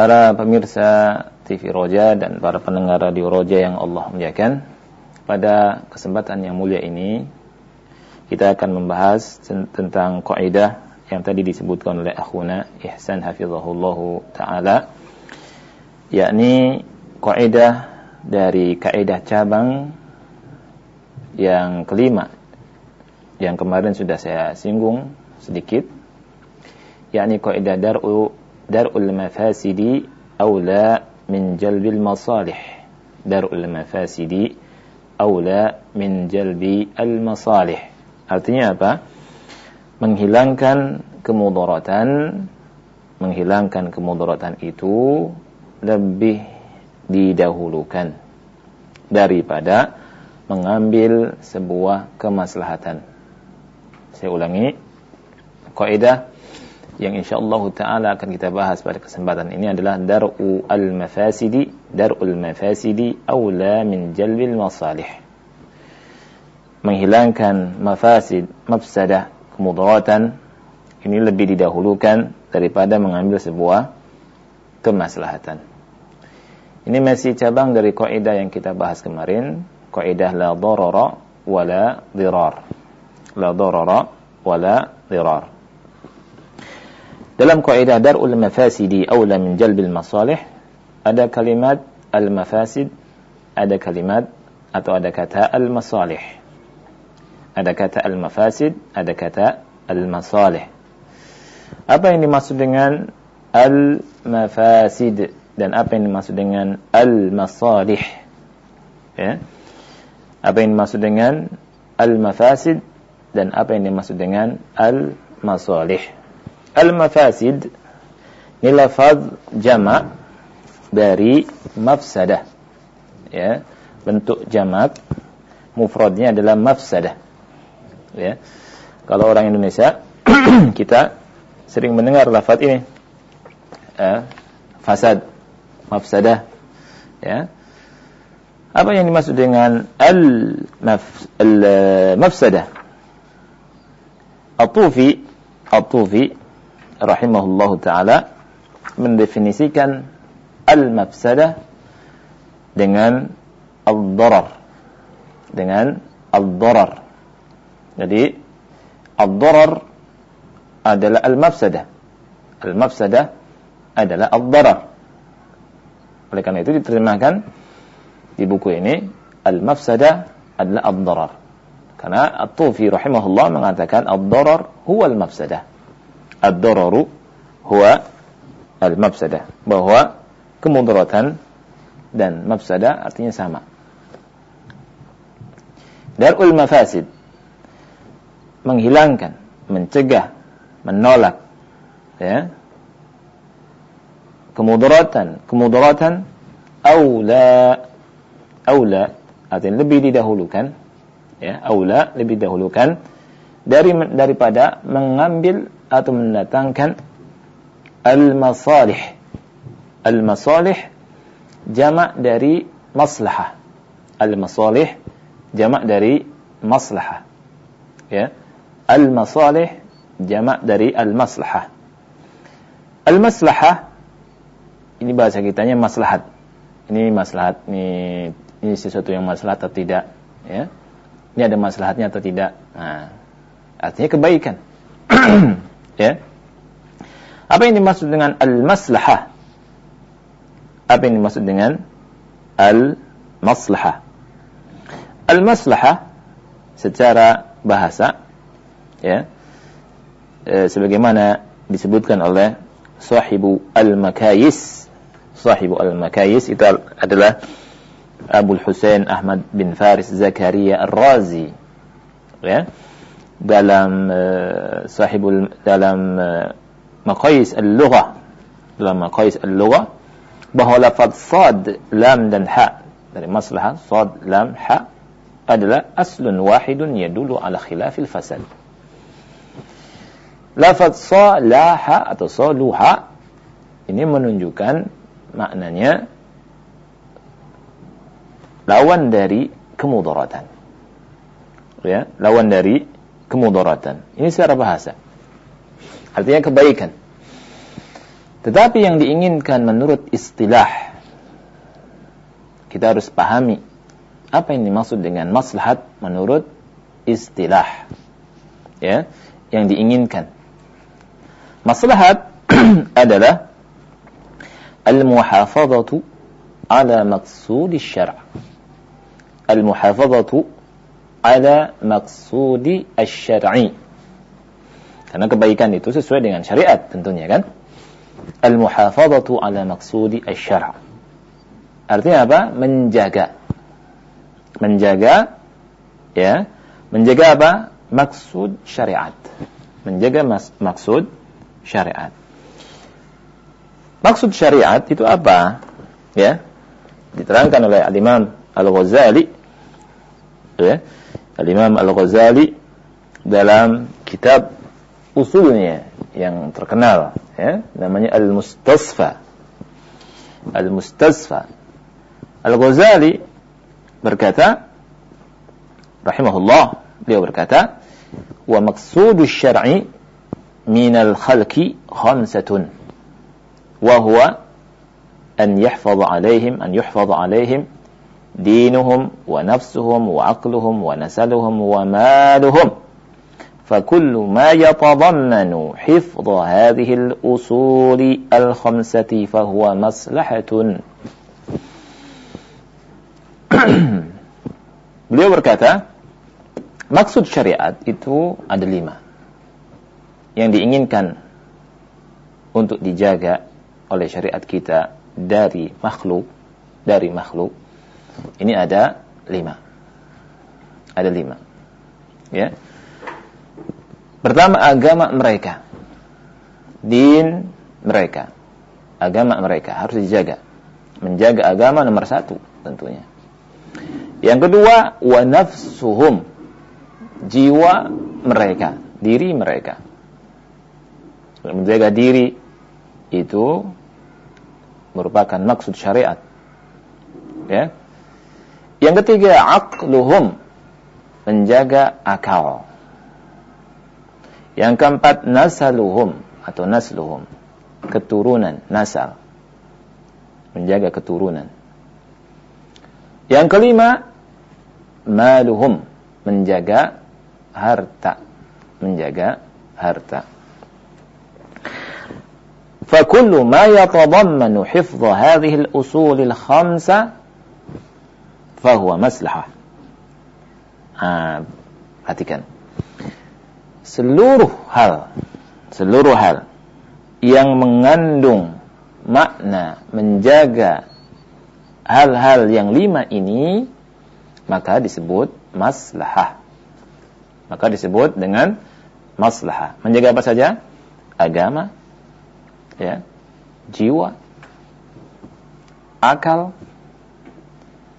Para pemirsa TV Roja dan para pendengar radio Roja yang Allah muliakan, pada kesempatan yang mulia ini kita akan membahas tentang kaidah yang tadi disebutkan oleh akhuna Ihsan hafizahullah taala yakni kaidah dari kaidah cabang yang kelima yang kemarin sudah saya singgung sedikit yakni kaidah dar'u dar'ul mafasidi aula min jalbil masalih. Dar'ul mafasidi aula min jalbi al masalih. Artinya apa? Menghilangkan kemudaratan menghilangkan kemudaratan itu lebih didahulukan daripada mengambil sebuah kemaslahatan. Saya ulangi, kaidah yang insyaallah taala akan kita bahas pada kesempatan ini adalah dar'u al-mafasidi, dar'ul mafasidi aula min jalbil masalih. Menghilangkan mafasid, mafsadah, kemudaratan ini lebih didahulukan daripada mengambil sebuah kemaslahatan. Ini masih cabang dari kaidah yang kita bahas kemarin, kaidah la darara wala dirar. La darara wala dirar. Dalam kaidah darul mafasidi aula min jalbil masalih ada kalimat al mafasid, ada kalimat atau ada kata al masalih. Ada kata al mafasid, ada kata al masalih. Apa yang dimaksud dengan al mafasid dan apa yang dimaksud dengan al masalih? Ya. Apa yang dimaksud dengan al mafasid dan apa yang dimaksud dengan al masalih? Al mafasid ini lafaz jamak dari mafsadah. Ya. Bentuk jamak mufradnya adalah mafsadah. Ya. Kalau orang Indonesia kita sering mendengar lafaz ini. Ya. Fasad, mafsadah. Ya. Apa yang dimaksud dengan al mafsadah? At-Tufi At-Tufi rahimahullahu taala mendefinisikan al-mafsadah dengan al-darar. Dengan al-darar. Jadi al-darar adalah al-mafsadah. Al-mafsadah adalah al-darar. Oleh karena itu diterjemahkan di buku ini al-mafsadah adalah al-darar. Karena At-Tufi rahimahullah mengatakan al-darar huwa al-mafsadah. Ad-dararu huwa al-mafsadah. Bahwa kemudaratan dan mafsadah artinya sama. Darul mafasid menghilangkan, mencegah, menolak ya. Kemudaratan, kemudaratan aula aula artinya lebih didahulukan ya, aula lebih didahulukan dari daripada mengambil atau mendatangkan al-masalih. Al-masalih jamak dari maslahah. Al-masalih jamak dari maslahah. Ya. Al-masalih jamak dari al-maslahah. Al-maslahah ini bahasa kitanya maslahat. Ini maslahat, ini ini sesuatu yang maslahat atau tidak, ya. Ini ada maslahatnya atau tidak. Nah, artinya kebaikan. ya. Apa yang dimaksud dengan al-maslahah? Apa yang dimaksud dengan al-maslahah? Al-maslahah secara bahasa ya e, sebagaimana disebutkan oleh sahibu al-makayis sahibu al-makayis itu adalah Abu Husain Ahmad bin Faris Zakaria Ar-Razi ya dalam uh, sahibul dalam uh, maqais al-lughah dalam maqais al-lughah bahwa lafaz sad lam dan ha dari maslahah sad lam ha adalah aslun wahidun yadulu ala khilafil fasad lafaz salaha atau saluha ini menunjukkan maknanya lawan dari kemudaratan ya lawan dari kemudaratan. Ini secara bahasa. Artinya kebaikan. Tetapi yang diinginkan menurut istilah kita harus pahami apa yang dimaksud dengan maslahat menurut istilah. Ya, yang diinginkan. Maslahat adalah al-muhafazatu ala maqsudi syara'. Al-muhafazatu ala maksudi asy-syar'i. Karena kebaikan itu sesuai dengan syariat tentunya kan. Al-muhafazatu ala maksudi asy-syar'. Artinya apa? Menjaga. Menjaga ya, menjaga apa? Maksud syariat. Menjaga mas maksud syariat. Maksud syariat itu apa? Ya. Diterangkan oleh Al-Imam Al-Ghazali ya. Al-Imam Al-Ghazali dalam kitab usulnya yang terkenal ya namanya Al-Mustasfa. Al-Mustasfa. Al-Ghazali berkata rahimahullah beliau berkata wa maqsudu syar'i min al-khalqi khamsatun. Wa huwa an yahfaz alaihim an yuhfaz alaihim دينهم ونفسهم وعقلهم ونسلهم ومالهم فكل ما يتضمن حفظ هذه الأصول الخمسة فهو مصلحة Beliau berkata, maksud syariat itu ada lima. Yang diinginkan untuk dijaga oleh syariat kita dari makhluk, dari makhluk, ini ada lima. Ada lima. Ya. Pertama agama mereka. Din mereka. Agama mereka harus dijaga. Menjaga agama nomor satu tentunya. Yang kedua, wa nafsuhum. Jiwa mereka. Diri mereka. Menjaga diri itu merupakan maksud syariat. Ya. Yang ketiga, aqluhum menjaga akal. Yang keempat, nasaluhum atau nasluhum keturunan, nasal. Menjaga keturunan. Yang kelima, maluhum menjaga harta. Menjaga harta. فكل ما يتضمن حفظ هذه الأصول الخمسة fahuwa maslahah. Ah, perhatikan. Seluruh hal, seluruh hal yang mengandung makna menjaga hal-hal yang lima ini maka disebut maslahah. Maka disebut dengan maslahah. Menjaga apa saja? Agama, ya, jiwa, akal,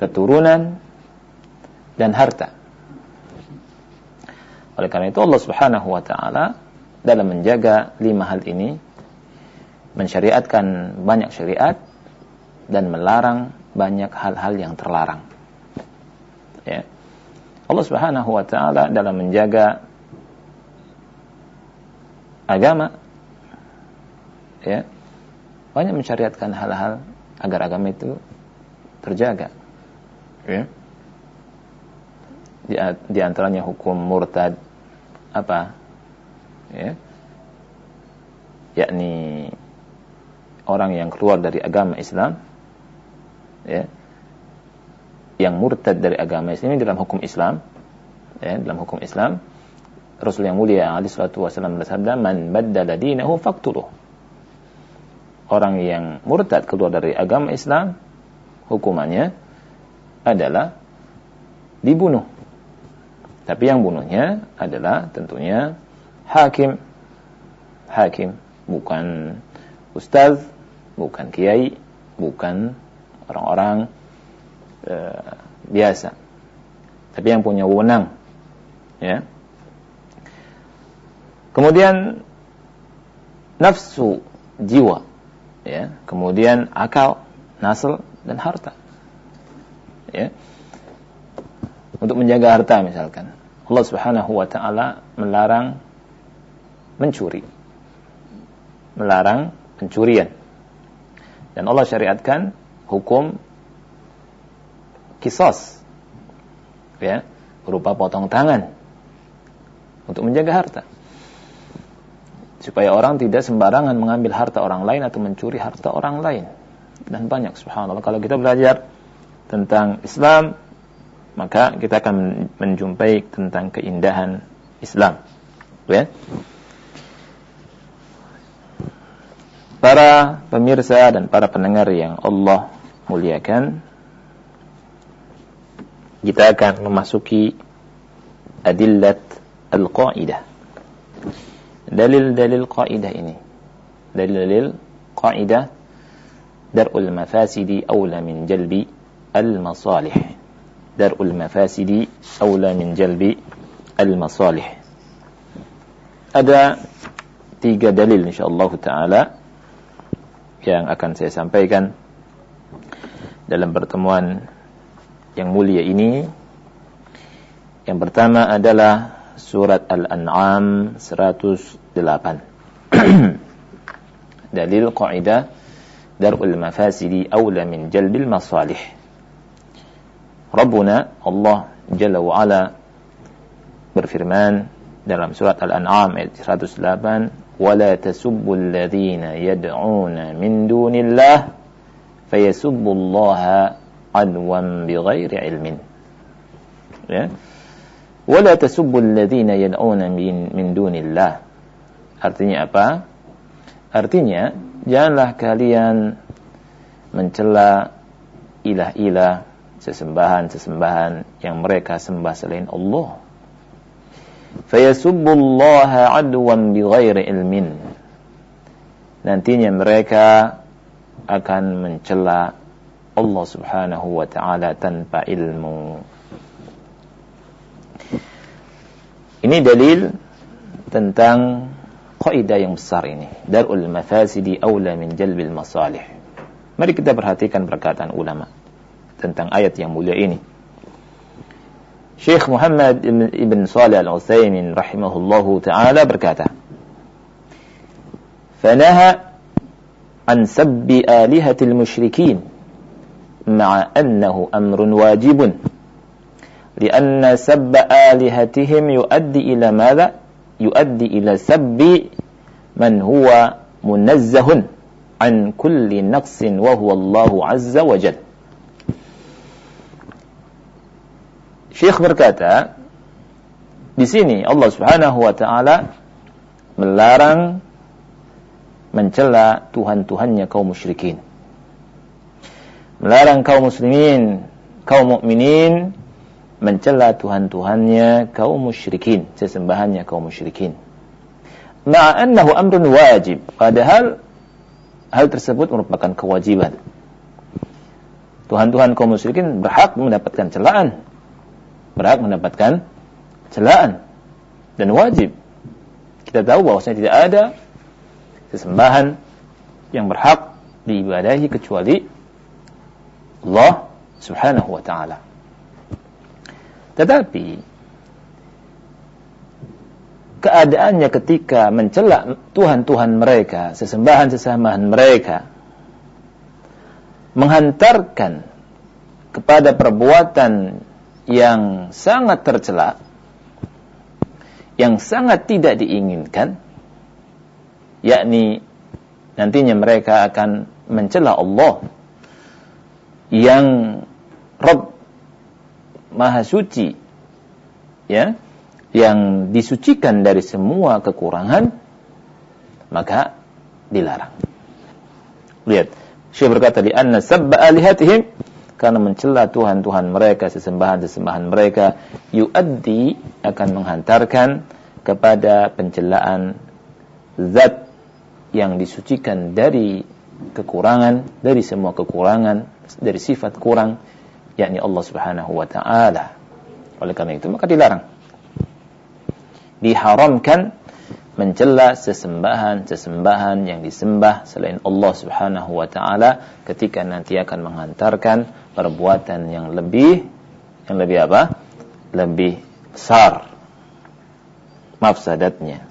keturunan, dan harta. Oleh karena itu Allah Subhanahu wa taala dalam menjaga lima hal ini mensyariatkan banyak syariat dan melarang banyak hal-hal yang terlarang. Ya. Allah Subhanahu wa taala dalam menjaga agama ya banyak mensyariatkan hal-hal agar agama itu terjaga ya. Di, di antaranya hukum murtad apa? Ya. Yakni orang yang keluar dari agama Islam ya. Yang murtad dari agama Islam ini dalam hukum Islam ya dalam hukum Islam. Rasul yang mulia alaihi salatu wasallam bersabda man baddala dinahu faqtuluh orang yang murtad keluar dari agama Islam hukumannya adalah dibunuh. Tapi yang bunuhnya adalah tentunya hakim. Hakim bukan ustaz bukan kiai bukan orang-orang e, biasa. Tapi yang punya wewenang ya. Kemudian nafsu jiwa ya. Kemudian akal nasl dan harta ya. Untuk menjaga harta misalkan. Allah Subhanahu wa taala melarang mencuri. Melarang pencurian. Dan Allah syariatkan hukum kisos ya berupa potong tangan untuk menjaga harta. Supaya orang tidak sembarangan mengambil harta orang lain atau mencuri harta orang lain. Dan banyak subhanallah. Kalau kita belajar tentang Islam maka kita akan menjumpai tentang keindahan Islam ya para pemirsa dan para pendengar yang Allah muliakan kita akan memasuki adillat al-qaidah. Dalil-dalil qaidah ini. Dalil-dalil qaidah dar'ul mafasidi awla min jalbi al-masalih. Dar'ul mafasidi awla min jalbi al-masalih. Ada tiga dalil insyaallah taala yang akan saya sampaikan dalam pertemuan yang mulia ini yang pertama adalah surat Al-An'am 108 dalil qaidah darul mafasidi awla min jalbil masalih Rabbuna Allah Jalla wa Ala berfirman dalam surat Al-An'am ayat 108 ولا تسبوا الذين يدعون من دون الله فيسبوا الله adwan bighairi ilmin ya wala tasubbu alladhina yad'una min min dunillah artinya apa artinya janganlah kalian mencela ilah-ilah sesembahan-sesembahan yang mereka sembah selain Allah fayasubbullaha adwan bighairi ilmin nantinya mereka akan mencela Allah Subhanahu wa taala tanpa ilmu. Ini dalil tentang kaidah yang besar ini. Darul mafasidi aula min jalbil masalih. Mari kita perhatikan perkataan ulama tentang ayat yang mulia ini. Syekh Muhammad ibn Salih al-Utsaimin rahimahullahu taala berkata, "Fanaha an sabbi alihatil musyrikin مع أنه أمر واجب لأن سب آلهتهم يؤدي إلى ماذا؟ يؤدي إلى سب من هو منزه عن كل نقص وهو الله عز وجل Syekh berkata, di sini Allah Subhanahu wa taala melarang mencela tuhan-tuhannya kaum musyrikin melarang kaum muslimin, kaum mukminin mencela tuhan-tuhannya kaum musyrikin, sesembahannya kaum musyrikin. Ma'annahu amrun wajib, padahal hal tersebut merupakan kewajiban. Tuhan-tuhan kaum musyrikin berhak mendapatkan celaan. Berhak mendapatkan celaan dan wajib. Kita tahu bahwasanya tidak ada sesembahan yang berhak diibadahi kecuali Allah Subhanahu wa taala. Tetapi keadaannya ketika mencela Tuhan-Tuhan mereka, sesembahan-sesembahan mereka, menghantarkan kepada perbuatan yang sangat tercela, yang sangat tidak diinginkan, yakni nantinya mereka akan mencela Allah yang Rob Maha Suci ya yang disucikan dari semua kekurangan maka dilarang. Lihat, Syekh berkata di anna sabba alihatihim karena mencela Tuhan-Tuhan mereka, sesembahan-sesembahan mereka, yuaddi akan menghantarkan kepada pencelaan zat yang disucikan dari kekurangan, dari semua kekurangan, dari sifat kurang, yakni Allah Subhanahu wa taala. Oleh karena itu maka dilarang. Diharamkan mencela sesembahan-sesembahan yang disembah selain Allah Subhanahu wa taala ketika nanti akan menghantarkan perbuatan yang lebih yang lebih apa? Lebih besar mafsadatnya.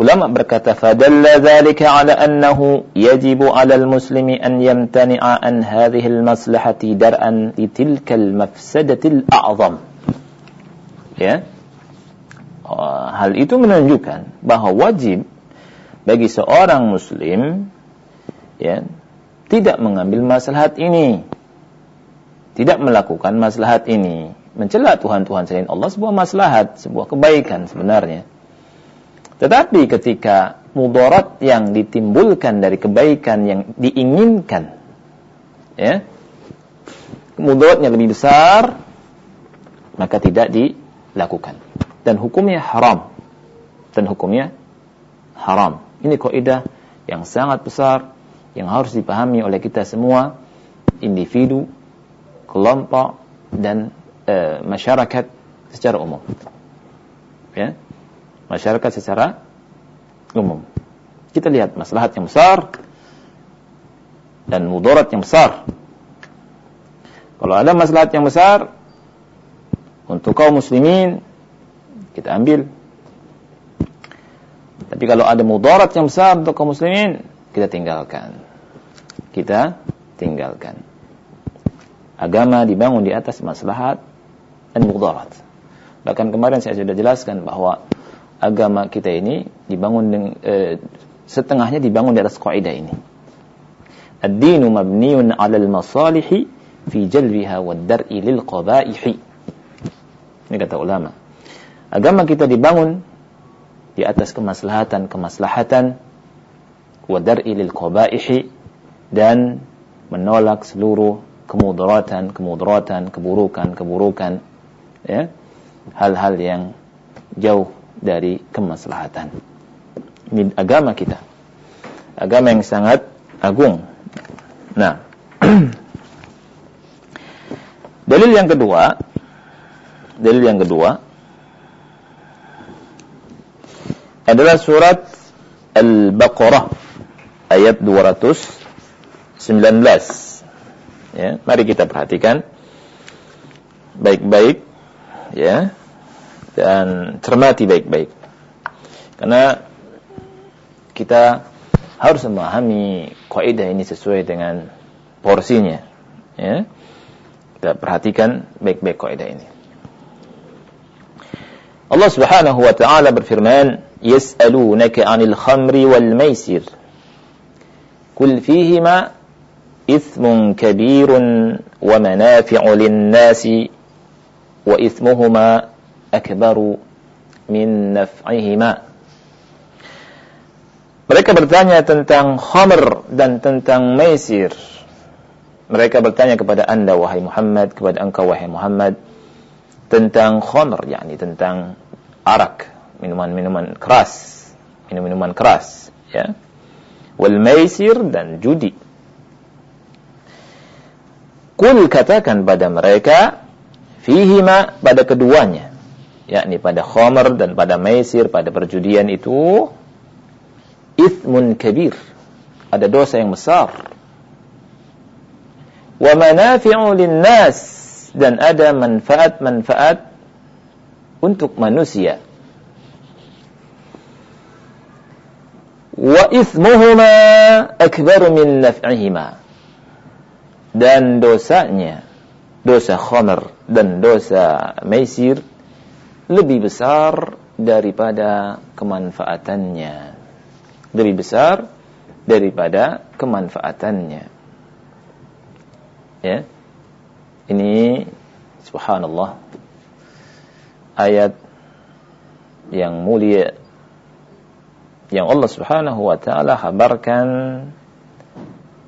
Ulama berkata fadalla dzalika ala annahu yajibu 'ala al-muslimi an yamtani'a an hadhihi al-maslahati dar'an li tilka al-mafsadati al-a'zam. Ya. Uh, hal itu menunjukkan bahwa wajib bagi seorang muslim ya tidak mengambil maslahat ini. Tidak melakukan maslahat ini. Mencela Tuhan-Tuhan selain Allah sebuah maslahat, sebuah kebaikan sebenarnya. Tetapi ketika mudarat yang ditimbulkan dari kebaikan yang diinginkan, ya, mudaratnya lebih besar, maka tidak dilakukan. Dan hukumnya haram. Dan hukumnya haram. Ini kaidah yang sangat besar yang harus dipahami oleh kita semua, individu, kelompok, dan e, masyarakat secara umum. Ya masyarakat secara umum. Kita lihat maslahat yang besar dan mudarat yang besar. Kalau ada maslahat yang besar untuk kaum muslimin kita ambil. Tapi kalau ada mudarat yang besar untuk kaum muslimin kita tinggalkan. Kita tinggalkan. Agama dibangun di atas maslahat dan mudarat. Bahkan kemarin saya sudah jelaskan bahwa agama kita ini dibangun eh, setengahnya dibangun di atas kaidah ini. Ad-dinu mabniun 'ala al-masalihi fi jalbiha wad dar'i lil qaba'ihi. Ini kata ulama. Agama kita dibangun di atas kemaslahatan-kemaslahatan wa dar'i lil qaba'ihi dan menolak seluruh kemudaratan, kemudaratan, keburukan-keburukan ya. Hal-hal yang jauh dari kemaslahatan. Ini agama kita. Agama yang sangat agung. Nah, dalil yang kedua, dalil yang kedua adalah surat Al-Baqarah ayat 219. Ya, mari kita perhatikan baik-baik ya dan cermati baik-baik. Karena kita harus memahami kaidah ini sesuai dengan porsinya. Ya. Kita perhatikan baik-baik kaidah ini. Allah Subhanahu wa taala berfirman, "Yas'alunaka 'anil khamri wal maisir. Ithmun kabirun wa manafi'u lin-nasi wa ithmuhuma akbaru min naf'ihima. Mereka bertanya tentang khamr dan tentang maisir. Mereka bertanya kepada anda wahai Muhammad, kepada engkau wahai Muhammad tentang khamr, yakni tentang arak, minuman-minuman keras, minum-minuman keras, ya. Wal maisir dan judi. Kul katakan pada mereka fihima pada keduanya yakni pada khomer dan pada maisir, pada perjudian itu ithmun kabir. Ada dosa yang besar. Wa manafi'u linnas dan ada manfaat-manfaat untuk manusia. Wa ismuhuma akbar min naf'ihima. Dan dosanya, dosa khamr dan dosa maisir lebih besar daripada kemanfaatannya. Lebih besar daripada kemanfaatannya. Ya. Ini subhanallah ayat yang mulia yang Allah Subhanahu wa taala kabarkan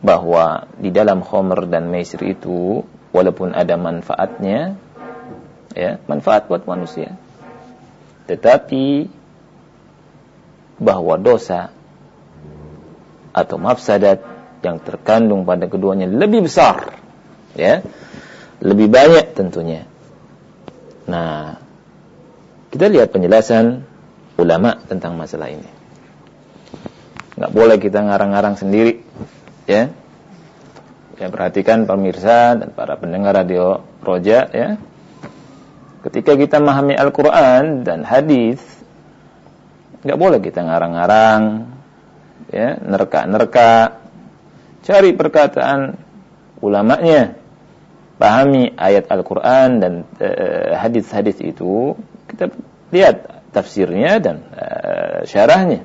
bahwa di dalam khamr dan maisir itu walaupun ada manfaatnya ya manfaat buat manusia. Tetapi bahwa dosa atau mafsadat yang terkandung pada keduanya lebih besar ya lebih banyak tentunya. Nah kita lihat penjelasan ulama tentang masalah ini nggak boleh kita ngarang-ngarang sendiri ya. Ya perhatikan pemirsa dan para pendengar radio Roja ya. Ketika kita memahami Al-Quran dan hadis nggak boleh kita ngarang-ngarang ya. Nerka-nerka cari perkataan ulamanya. Pahami ayat Al-Quran dan uh, hadis-hadis itu kita lihat tafsirnya dan uh, syarahnya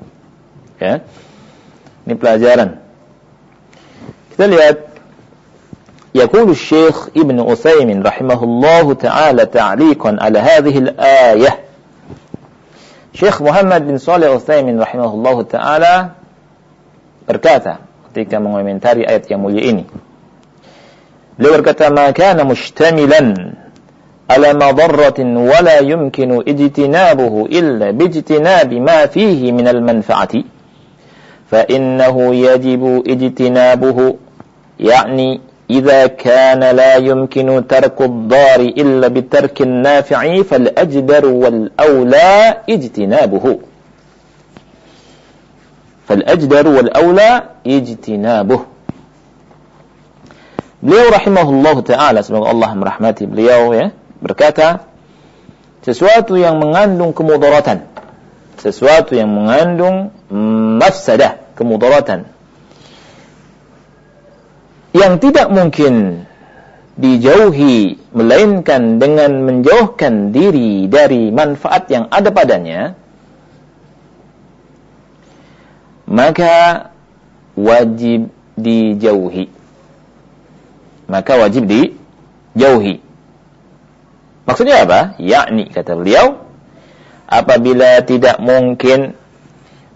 ya ini pelajaran kita lihat يقول الشيخ ابن أثيمين رحمه الله تعالى تعليقا على هذه الآية Syekh Muhammad bin Saleh Utsaimin rahimahullahu taala berkata ketika mengomentari ayat yang mulia ini. Beliau berkata, "Ma kana mushtamilan ala madarratin wa la yumkinu ijtinabuhu illa bijtinabi ma fihi min al-manfa'ati فإنه يجب اجتنابه يعني إذا كان لا يمكن ترك الضار إلا بترك النافع فالأجدر والأولى اجتنابه. فالأجدر والأولى اجتنابه. Beliau rahimahullah ta'ala semoga Allah merahmati beliau ya berkata sesuatu yang mengandung kemudaratan sesuatu yang mengandung mafsadah kemudaratan. Yang tidak mungkin dijauhi melainkan dengan menjauhkan diri dari manfaat yang ada padanya maka wajib dijauhi. Maka wajib dijauhi. Maksudnya apa? Yakni kata beliau apabila tidak mungkin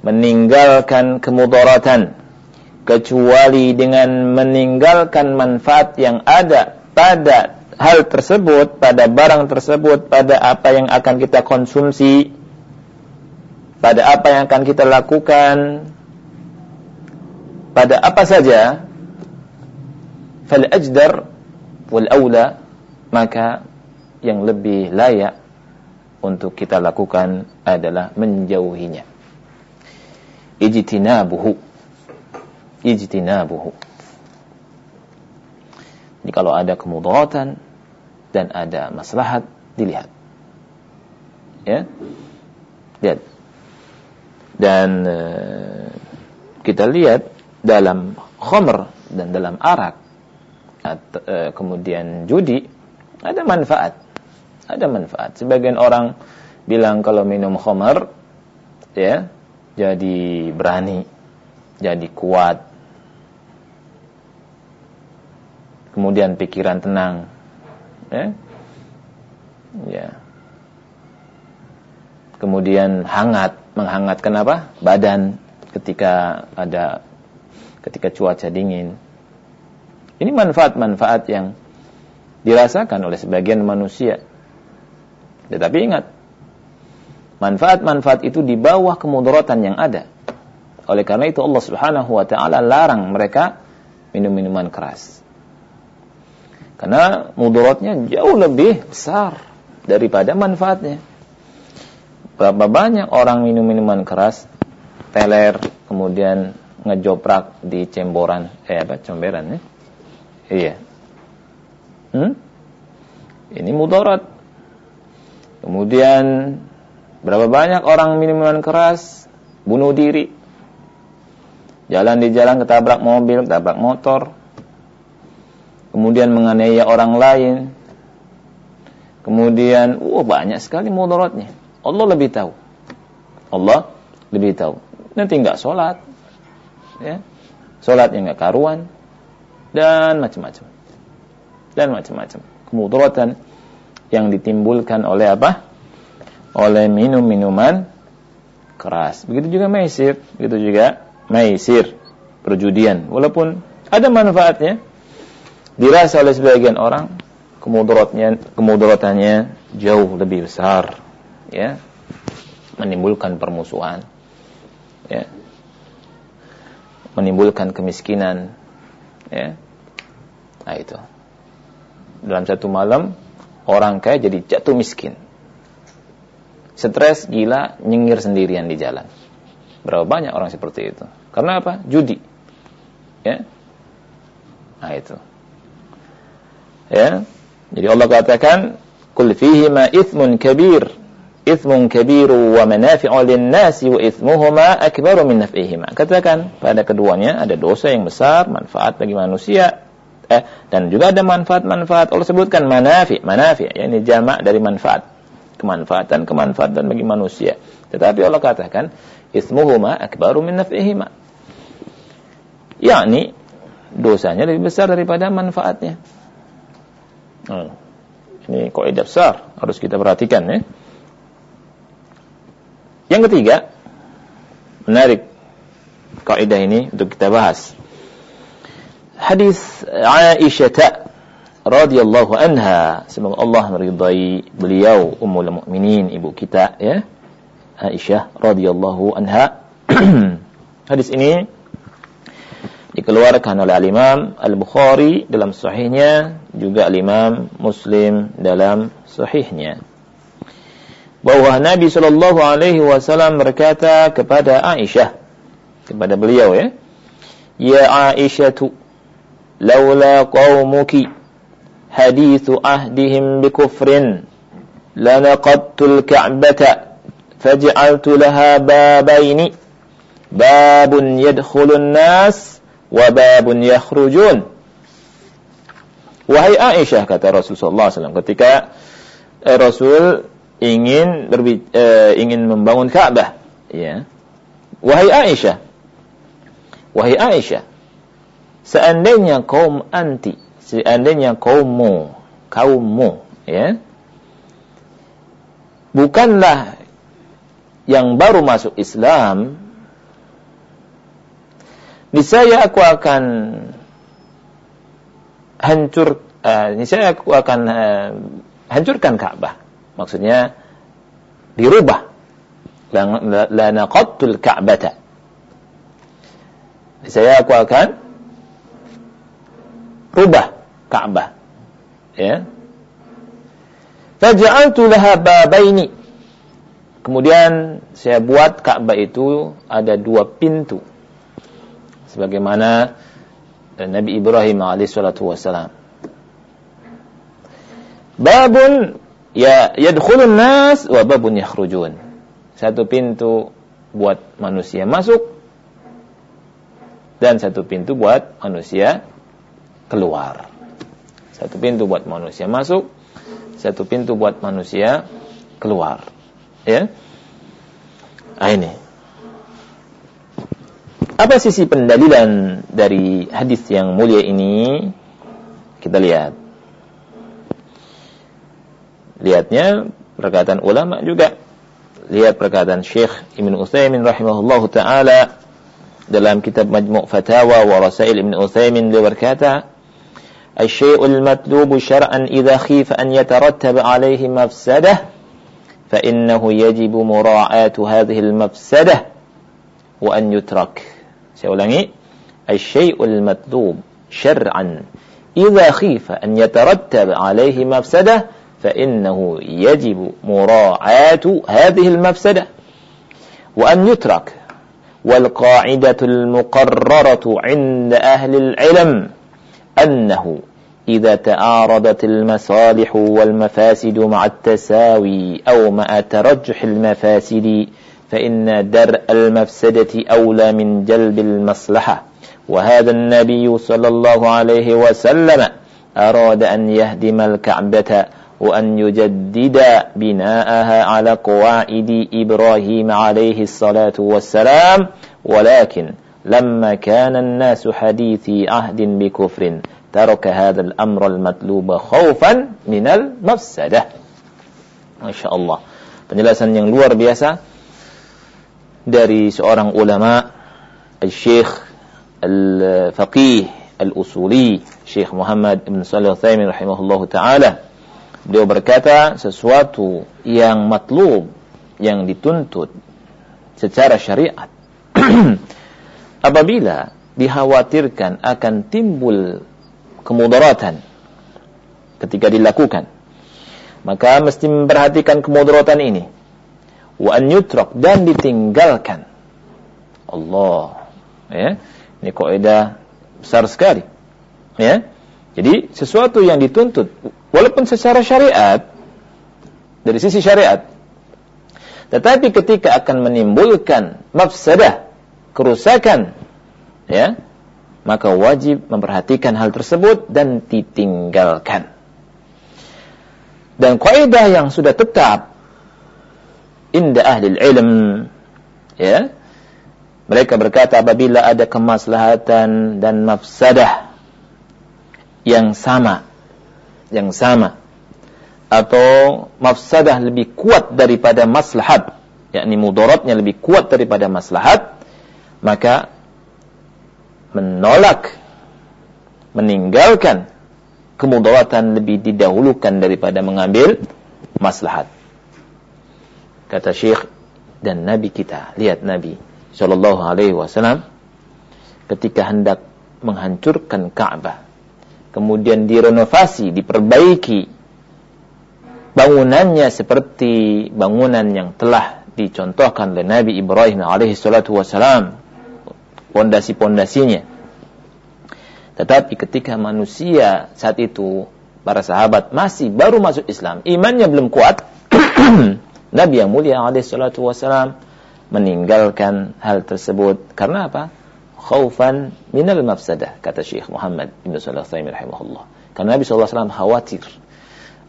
meninggalkan kemudaratan kecuali dengan meninggalkan manfaat yang ada pada hal tersebut, pada barang tersebut, pada apa yang akan kita konsumsi, pada apa yang akan kita lakukan, pada apa saja, fal ajdar wal aula maka yang lebih layak untuk kita lakukan adalah menjauhinya. Ijtinabuhu ijtinabuhu. Jadi kalau ada kemudaratan dan ada maslahat dilihat. Ya. Lihat. Dan uh, kita lihat dalam khamr dan dalam arak atau, uh, kemudian judi ada manfaat. Ada manfaat. Sebagian orang bilang kalau minum khamr ya jadi berani, jadi kuat, kemudian pikiran tenang ya. Ya. Kemudian hangat. Menghangatkan apa? Badan ketika ada ketika cuaca dingin. Ini manfaat-manfaat yang dirasakan oleh sebagian manusia tetapi ingat manfaat-manfaat itu di bawah kemudaratan yang ada oleh karena itu Allah Subhanahu wa taala larang mereka minum minuman keras karena mudaratnya jauh lebih besar daripada manfaatnya. Berapa banyak orang minum minuman keras, teler, kemudian ngejoprak di cemboran, eh apa, comberan ya? Iya. Hmm? Ini mudarat. Kemudian berapa banyak orang minuman keras bunuh diri. Jalan di jalan ketabrak mobil, ketabrak motor. Kemudian menganiaya orang lain. Kemudian, wah banyak sekali mudaratnya. Allah lebih tahu. Allah lebih tahu. Nanti nggak sholat, ya, sholatnya nggak karuan, dan macam-macam, dan macam-macam. Kemudaratan yang ditimbulkan oleh apa? Oleh minum-minuman keras. Begitu juga maisir, begitu juga maisir, perjudian. Walaupun ada manfaatnya, dirasa oleh sebagian orang kemudaratnya kemudaratannya jauh lebih besar, ya, menimbulkan permusuhan, ya, menimbulkan kemiskinan, ya. Nah itu. Dalam satu malam orang kaya jadi jatuh miskin. Stres, gila, nyengir sendirian di jalan. Berapa banyak orang seperti itu? Karena apa? Judi. Ya. Nah itu. Ya. Jadi Allah katakan, "Qul fihi ma ithmun kabir." Ithmun kabiru wa manafi'u lin-nasi wa ithmuhuma akbaru min naf'ihima. Katakan pada keduanya ada dosa yang besar, manfaat bagi manusia eh, dan juga ada manfaat-manfaat. Allah sebutkan manafi, manafi, ya, ini jamak dari manfaat. Kemanfaatan, kemanfaatan bagi manusia. Tetapi Allah katakan, ismuhuma akbaru min naf'ihima. Yakni dosanya lebih besar daripada manfaatnya. Hmm. Ini kaidah besar harus kita perhatikan ya. Yang ketiga, menarik kaidah ini untuk kita bahas hadis Aisyah radhiyallahu anha. Semoga Allah meridai beliau ummul mukminin ibu kita ya. Aisyah radhiyallahu anha. Hadis ini dikeluarkan oleh al-Imam Al-Bukhari dalam sahihnya juga al-Imam Muslim dalam sahihnya. Bahwa Nabi Shallallahu alaihi wasallam berkata kepada Aisyah kepada beliau ya Ya Aisyah laula qaumuki hadithu ahdihim bikufrin lanaqadtul ka'bata faj'altu laha babaini babun yadkhulun nas wa babun yakhrujun wahai Aisyah kata Rasulullah SAW ketika eh, Rasul ingin eh, ingin membangun Ka'bah ya. Wahai Aisyah. Wahai Aisyah seandainya kaum anti, seandainya kaummu, kaummu, ya, bukanlah yang baru masuk Islam, niscaya aku akan hancur, uh, niscaya aku akan uh, hancurkan Ka'bah. Maksudnya dirubah. La naqattul Ka'bata. Niscaya aku akan rubah Ka'bah. Ya. Faja'altu laha babaini. Kemudian saya buat Ka'bah itu ada dua pintu. Sebagaimana Nabi Ibrahim alaihissalatu wassalam. Babun ya yadkhulun nas wa babun yakhrujun. Satu pintu buat manusia masuk dan satu pintu buat manusia keluar. Satu pintu buat manusia masuk, satu pintu buat manusia keluar. Ya. Nah, ini. Apa sisi pendalilan dari hadis yang mulia ini? Kita lihat. Lihatnya perkataan ulama juga. Lihat perkataan Syekh Ibn Utsaimin rahimahullahu taala dalam kitab Majmu' Fatawa wa Rasail Ibn Utsaimin dia berkata, الشيء المطلوب شرعا إذا خيف أن يترتب عليه مفسدة فإنه يجب مراعاة هذه المفسدة وأن يترك. سأولاني الشيء المطلوب شرعا إذا خيف أن يترتب عليه مفسدة فإنه يجب مراعاة هذه المفسدة وأن يترك. والقاعدة المقررة عند أهل العلم أنه إذا تعارضت المصالح والمفاسد مع التساوي أو مع ترجح المفاسد فإن درء المفسدة أولى من جلب المصلحة. وهذا النبي صلى الله عليه وسلم أراد أن يهدم الكعبة وأن يجدد بناءها على قواعد إبراهيم عليه الصلاة والسلام. ولكن لما كان الناس حديثي عهد بكفر ترك هذا الأمر المطلوب خوفا من المفسدة Masya Allah penjelasan yang luar biasa dari seorang ulama Al-Syekh Al-Faqih Al-Usuli Syekh Muhammad Ibn Salih Al-Thaymin rahimahullahu ta'ala beliau berkata sesuatu yang matlub yang dituntut secara syariat apabila dikhawatirkan akan timbul kemudaratan ketika dilakukan maka mesti memperhatikan kemudaratan ini. Wa an yutrak dan ditinggalkan. Allah ya. Ini kaidah besar sekali ya. Jadi sesuatu yang dituntut walaupun secara syariat dari sisi syariat tetapi ketika akan menimbulkan mafsadah kerusakan ya maka wajib memperhatikan hal tersebut dan ditinggalkan. Dan kaidah yang sudah tetap inda ahli ilm ya mereka berkata apabila ada kemaslahatan dan mafsadah yang sama yang sama atau mafsadah lebih kuat daripada maslahat yakni mudaratnya lebih kuat daripada maslahat maka menolak meninggalkan kemudaratan lebih didahulukan daripada mengambil maslahat. Kata Syekh dan Nabi kita lihat Nabi Shallallahu Alaihi Wasallam ketika hendak menghancurkan Ka'bah kemudian direnovasi diperbaiki bangunannya seperti bangunan yang telah dicontohkan oleh Nabi Ibrahim alaihi salatu pondasi-pondasinya. Tetapi ketika manusia saat itu para sahabat masih baru masuk Islam, imannya belum kuat, Nabi yang mulia alaihi salatu wasalam meninggalkan hal tersebut karena apa? Khaufan minal mafsadah kata Syekh Muhammad bin Shalih Al rahimahullah. Karena Nabi sallallahu alaihi wasallam khawatir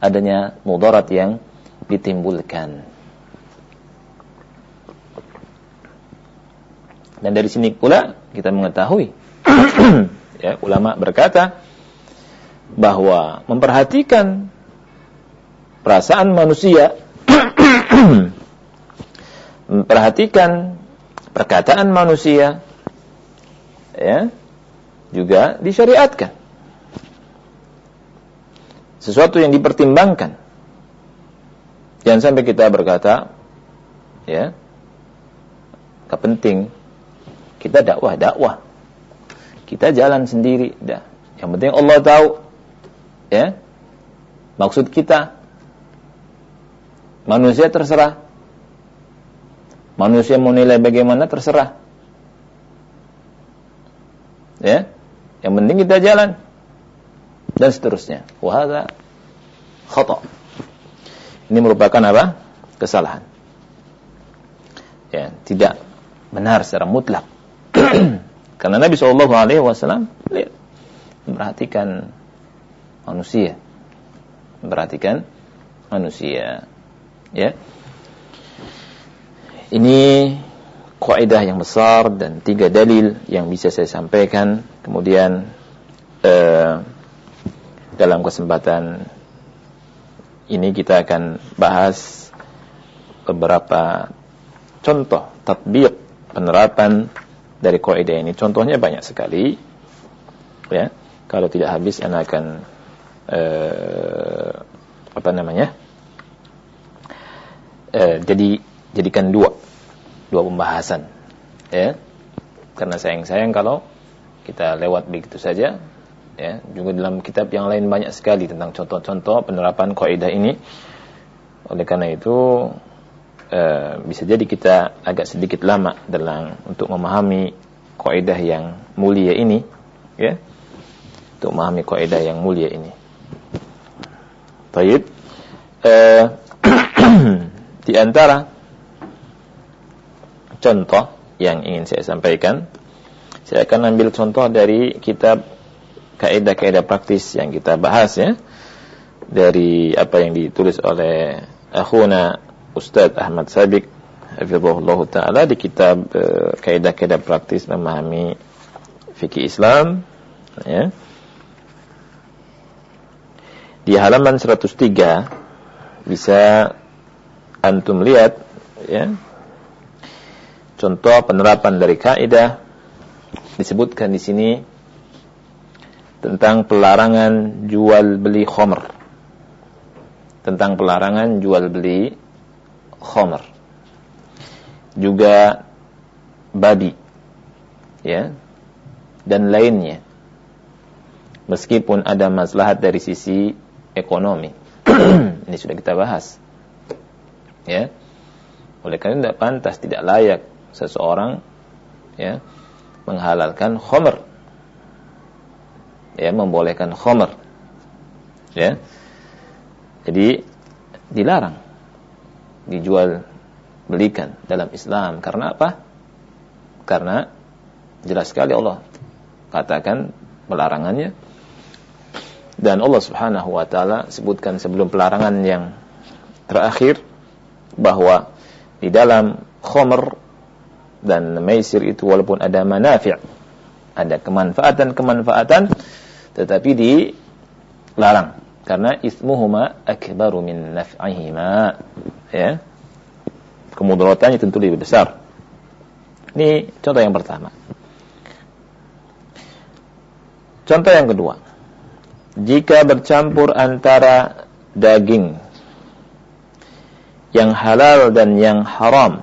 adanya mudarat yang ditimbulkan. Dan dari sini pula kita mengetahui ya, ulama berkata bahwa memperhatikan perasaan manusia memperhatikan perkataan manusia ya juga disyariatkan. Sesuatu yang dipertimbangkan. Jangan sampai kita berkata ya kepenting kita dakwah dakwah. Kita jalan sendiri, dah. Yang penting Allah tahu ya. Maksud kita manusia terserah. Manusia mau nilai bagaimana terserah. Ya. Yang penting kita jalan dan seterusnya. Wahada khata. Ini merupakan apa? Kesalahan. Ya, tidak benar secara mutlak. Karena Nabi Shallallahu Alaihi Wasallam memperhatikan manusia, memperhatikan manusia. Ya, ini kaidah yang besar dan tiga dalil yang bisa saya sampaikan. Kemudian eh, dalam kesempatan ini kita akan bahas beberapa contoh tatbiq penerapan dari kaidah ini. Contohnya banyak sekali. Ya. Kalau tidak habis Anda akan uh, apa namanya? Uh, jadi jadikan dua dua pembahasan. Ya. Karena sayang-sayang kalau kita lewat begitu saja ya juga dalam kitab yang lain banyak sekali tentang contoh-contoh penerapan kaidah ini oleh karena itu Eh, bisa jadi kita agak sedikit lama dalam untuk memahami kaidah yang mulia ini ya untuk memahami kaidah yang mulia ini. Baik. Eh, di antara contoh yang ingin saya sampaikan, saya akan ambil contoh dari kitab kaidah-kaidah praktis yang kita bahas ya. Dari apa yang ditulis oleh akhuna Ustadz Ahmad Sabik hafizahullah taala di kitab uh, kaidah-kaidah praktis memahami fikih Islam ya. Di halaman 103 bisa antum lihat ya. Contoh penerapan dari kaidah disebutkan di sini tentang pelarangan jual beli khomer. Tentang pelarangan jual beli khomer juga babi ya dan lainnya. Meskipun ada maslahat dari sisi ekonomi. Ini sudah kita bahas. Ya. Oleh karena tidak pantas tidak layak seseorang ya menghalalkan khomer ya membolehkan khomer ya. Jadi dilarang dijual belikan dalam Islam. Karena apa? Karena jelas sekali Allah katakan pelarangannya dan Allah Subhanahu wa taala sebutkan sebelum pelarangan yang terakhir bahwa di dalam khomer dan maisir itu walaupun ada manafi' ada kemanfaatan-kemanfaatan tetapi dilarang karena ismuhuma akbaru min naf'ihima ya kemudaratannya tentu lebih besar. Ini contoh yang pertama. Contoh yang kedua. Jika bercampur antara daging yang halal dan yang haram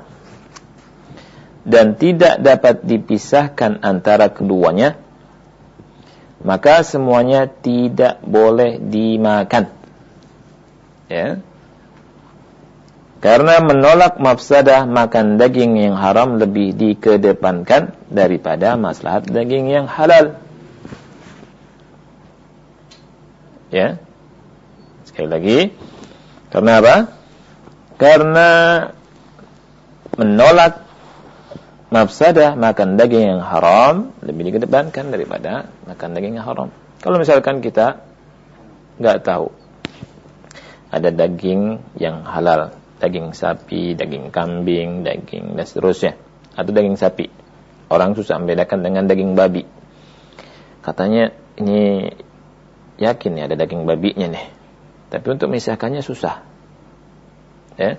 dan tidak dapat dipisahkan antara keduanya, maka semuanya tidak boleh dimakan. Ya. Karena menolak mafsadah makan daging yang haram lebih dikedepankan daripada maslahat daging yang halal. Ya. Sekali lagi. Karena apa? Karena menolak mafsadah makan daging yang haram lebih dikedepankan daripada makan daging yang haram. Kalau misalkan kita nggak tahu ada daging yang halal daging sapi, daging kambing, daging dan seterusnya. Atau daging sapi. Orang susah membedakan dengan daging babi. Katanya ini yakin ya ada daging babinya nih. Tapi untuk memisahkannya susah. Ya.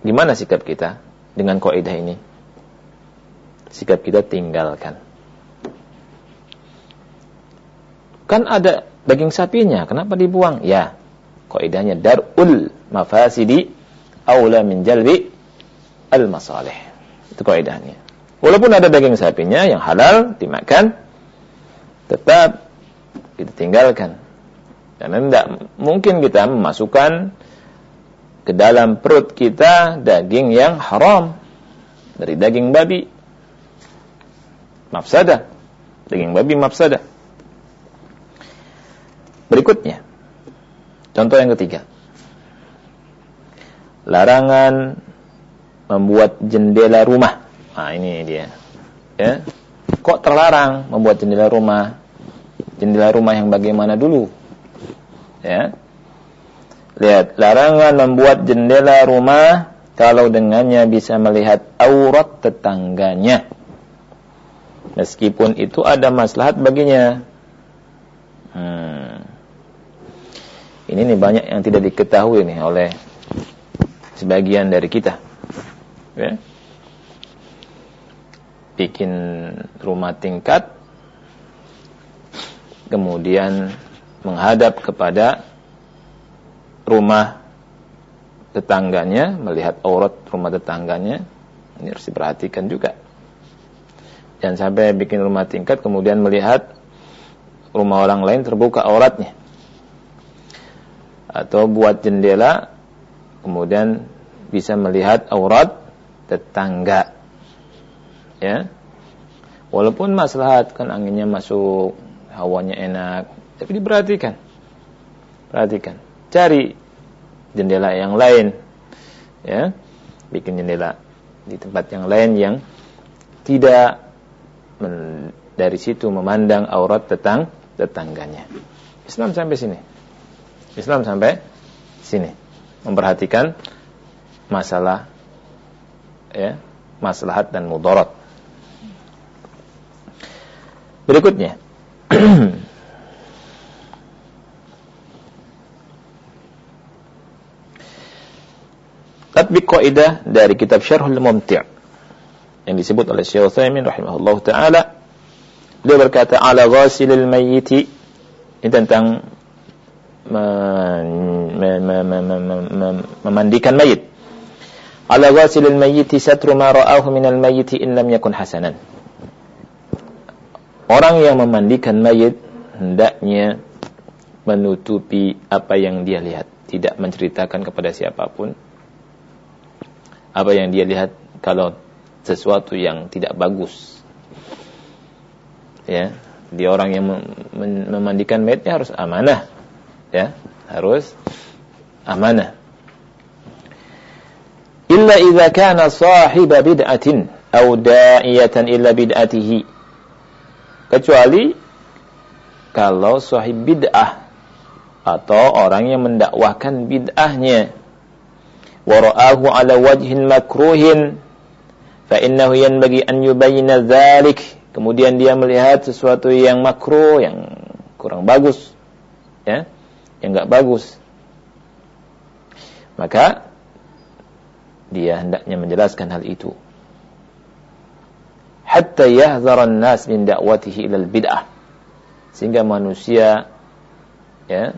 Gimana sikap kita dengan kaidah ini? Sikap kita tinggalkan. Kan ada daging sapinya, kenapa dibuang? Ya, kaidahnya darul mafasidi aula min jalbi al masalih. Itu kaidahnya. Walaupun ada daging sapinya yang halal dimakan, tetap kita tinggalkan. Karena tidak mungkin kita memasukkan ke dalam perut kita daging yang haram dari daging babi. Mafsada. Daging babi mafsada. Berikutnya, Contoh yang ketiga. Larangan membuat jendela rumah. Nah, ini dia. Ya. Kok terlarang membuat jendela rumah? Jendela rumah yang bagaimana dulu? Ya. Lihat, larangan membuat jendela rumah kalau dengannya bisa melihat aurat tetangganya. Meskipun itu ada maslahat baginya. Hmm. Ini nih banyak yang tidak diketahui nih oleh sebagian dari kita. Ya. Bikin rumah tingkat, kemudian menghadap kepada rumah tetangganya, melihat aurat rumah tetangganya, ini harus diperhatikan juga. Jangan sampai bikin rumah tingkat kemudian melihat rumah orang lain terbuka auratnya atau buat jendela kemudian bisa melihat aurat tetangga ya walaupun maslahat kan anginnya masuk hawanya enak, tapi diperhatikan. Perhatikan. Cari jendela yang lain. Ya. Bikin jendela di tempat yang lain yang tidak men, dari situ memandang aurat tetang tetangganya. Islam sampai sini. Islam sampai sini. Memperhatikan masalah ya, maslahat dan mudarat. Berikutnya. Tatbik kaidah dari kitab Syarhul Mumti' yang disebut oleh Syekh Utsaimin rahimahullah taala. Dia berkata ala ghasilil mayyiti ini tentang memandikan mayit. Ala ghasilil mayyiti satru ma ra'ahu minal mayyiti in lam yakun hasanan. Orang yang memandikan mayit hendaknya menutupi apa yang dia lihat, tidak menceritakan kepada siapa pun apa yang dia lihat kalau sesuatu yang tidak bagus. Ya, dia orang yang memandikan mayitnya harus amanah. Ya, harus amanah. Illa idza kana sahiba bid'atin aw da'iyatan illa bid'atihi kecuali kalau sahib bid'ah atau orang yang mendakwahkan bid'ahnya ala wajhin makruhin fa innahu yanbaghi an yubayyana dzalik kemudian dia melihat sesuatu yang makruh yang kurang bagus ya yang enggak bagus. Maka dia hendaknya menjelaskan hal itu. Hatta yahzaran nas min da'watihi ilal bid'ah. Sehingga manusia ya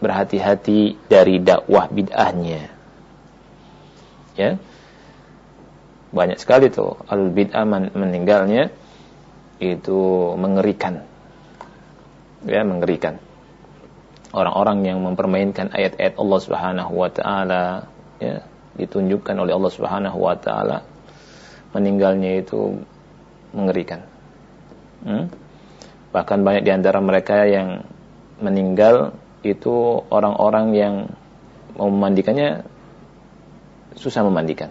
berhati-hati dari dakwah bid'ahnya ya banyak sekali tuh al bid'ah meninggalnya itu mengerikan ya mengerikan orang-orang yang mempermainkan ayat-ayat Allah Subhanahu wa taala ya ditunjukkan oleh Allah Subhanahu wa taala meninggalnya itu mengerikan. Hmm? Bahkan banyak di antara mereka yang meninggal itu orang-orang yang memandikannya susah memandikan.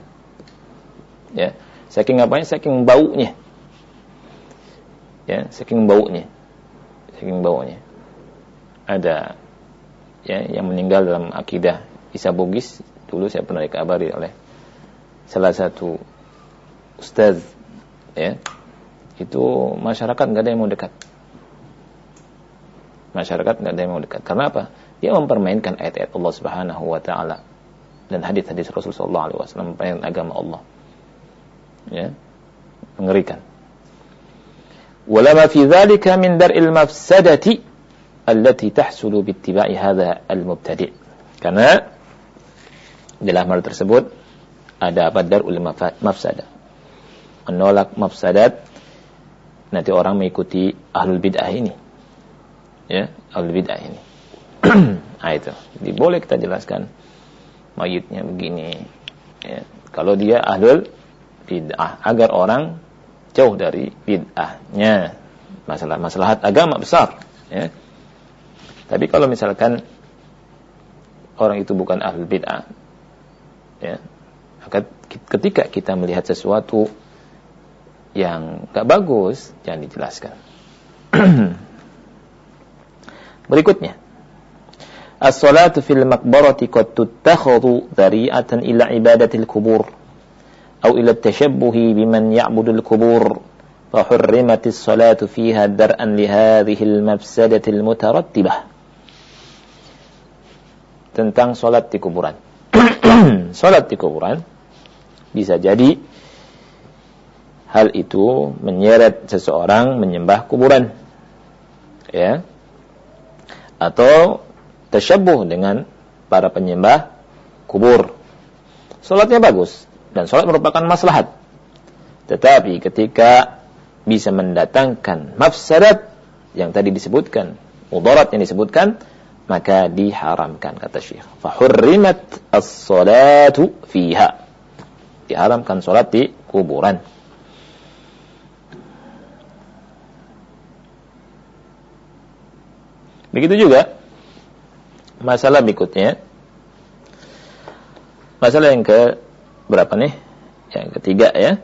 Ya, saking apanya? Saking baunya. Ya, saking baunya. Saking baunya. Ada ya yang meninggal dalam akidah Isa Bugis dulu saya pernah dikabari oleh salah satu ustaz ya itu masyarakat nggak ada yang mau dekat. Masyarakat nggak ada yang mau dekat. Karena apa? Dia mempermainkan ayat-ayat Allah Subhanahu wa taala dan hadis-hadis Rasulullah wasallam mempermainkan agama Allah. Ya. Mengerikan. Walama fi dzalika min dar'il mafsadati allati tahsulu bittiba'i hadha al-mubtadi'. Karena dalam hal tersebut ada apa darul mafsadah. Menolak mafsadat nanti orang mengikuti ahlul bid'ah ini. Ya, ahlul bid'ah ini. nah itu. Jadi boleh kita jelaskan mayitnya begini. Ya. Kalau dia ahlul bid'ah agar orang jauh dari bid'ahnya. Masalah maslahat agama besar, ya. Tapi kalau misalkan orang itu bukan ahlul bid'ah, ya, ketika kita melihat sesuatu yang gak bagus jangan dijelaskan. Berikutnya, as-salatu fil maqbarati qad tuttakhadhu dhari'atan ila ibadatil kubur. Atau ila tashabbuhi biman ya'budul kubur. Fa hurrimatis salatu fiha dar'an li hadhihi al-mafsadati al-mutarattibah. Tentang salat di kuburan. salat di kuburan bisa jadi hal itu menyeret seseorang menyembah kuburan. Ya. Atau tersyabuh dengan para penyembah kubur. Salatnya bagus dan salat merupakan maslahat. Tetapi ketika bisa mendatangkan mafsadat yang tadi disebutkan mudarat yang disebutkan maka diharamkan kata Syekh. Fahurrimat as-salatu fiha. Diharamkan salat di kuburan. Begitu juga masalah berikutnya. Masalah yang ke berapa nih? Yang ketiga ya.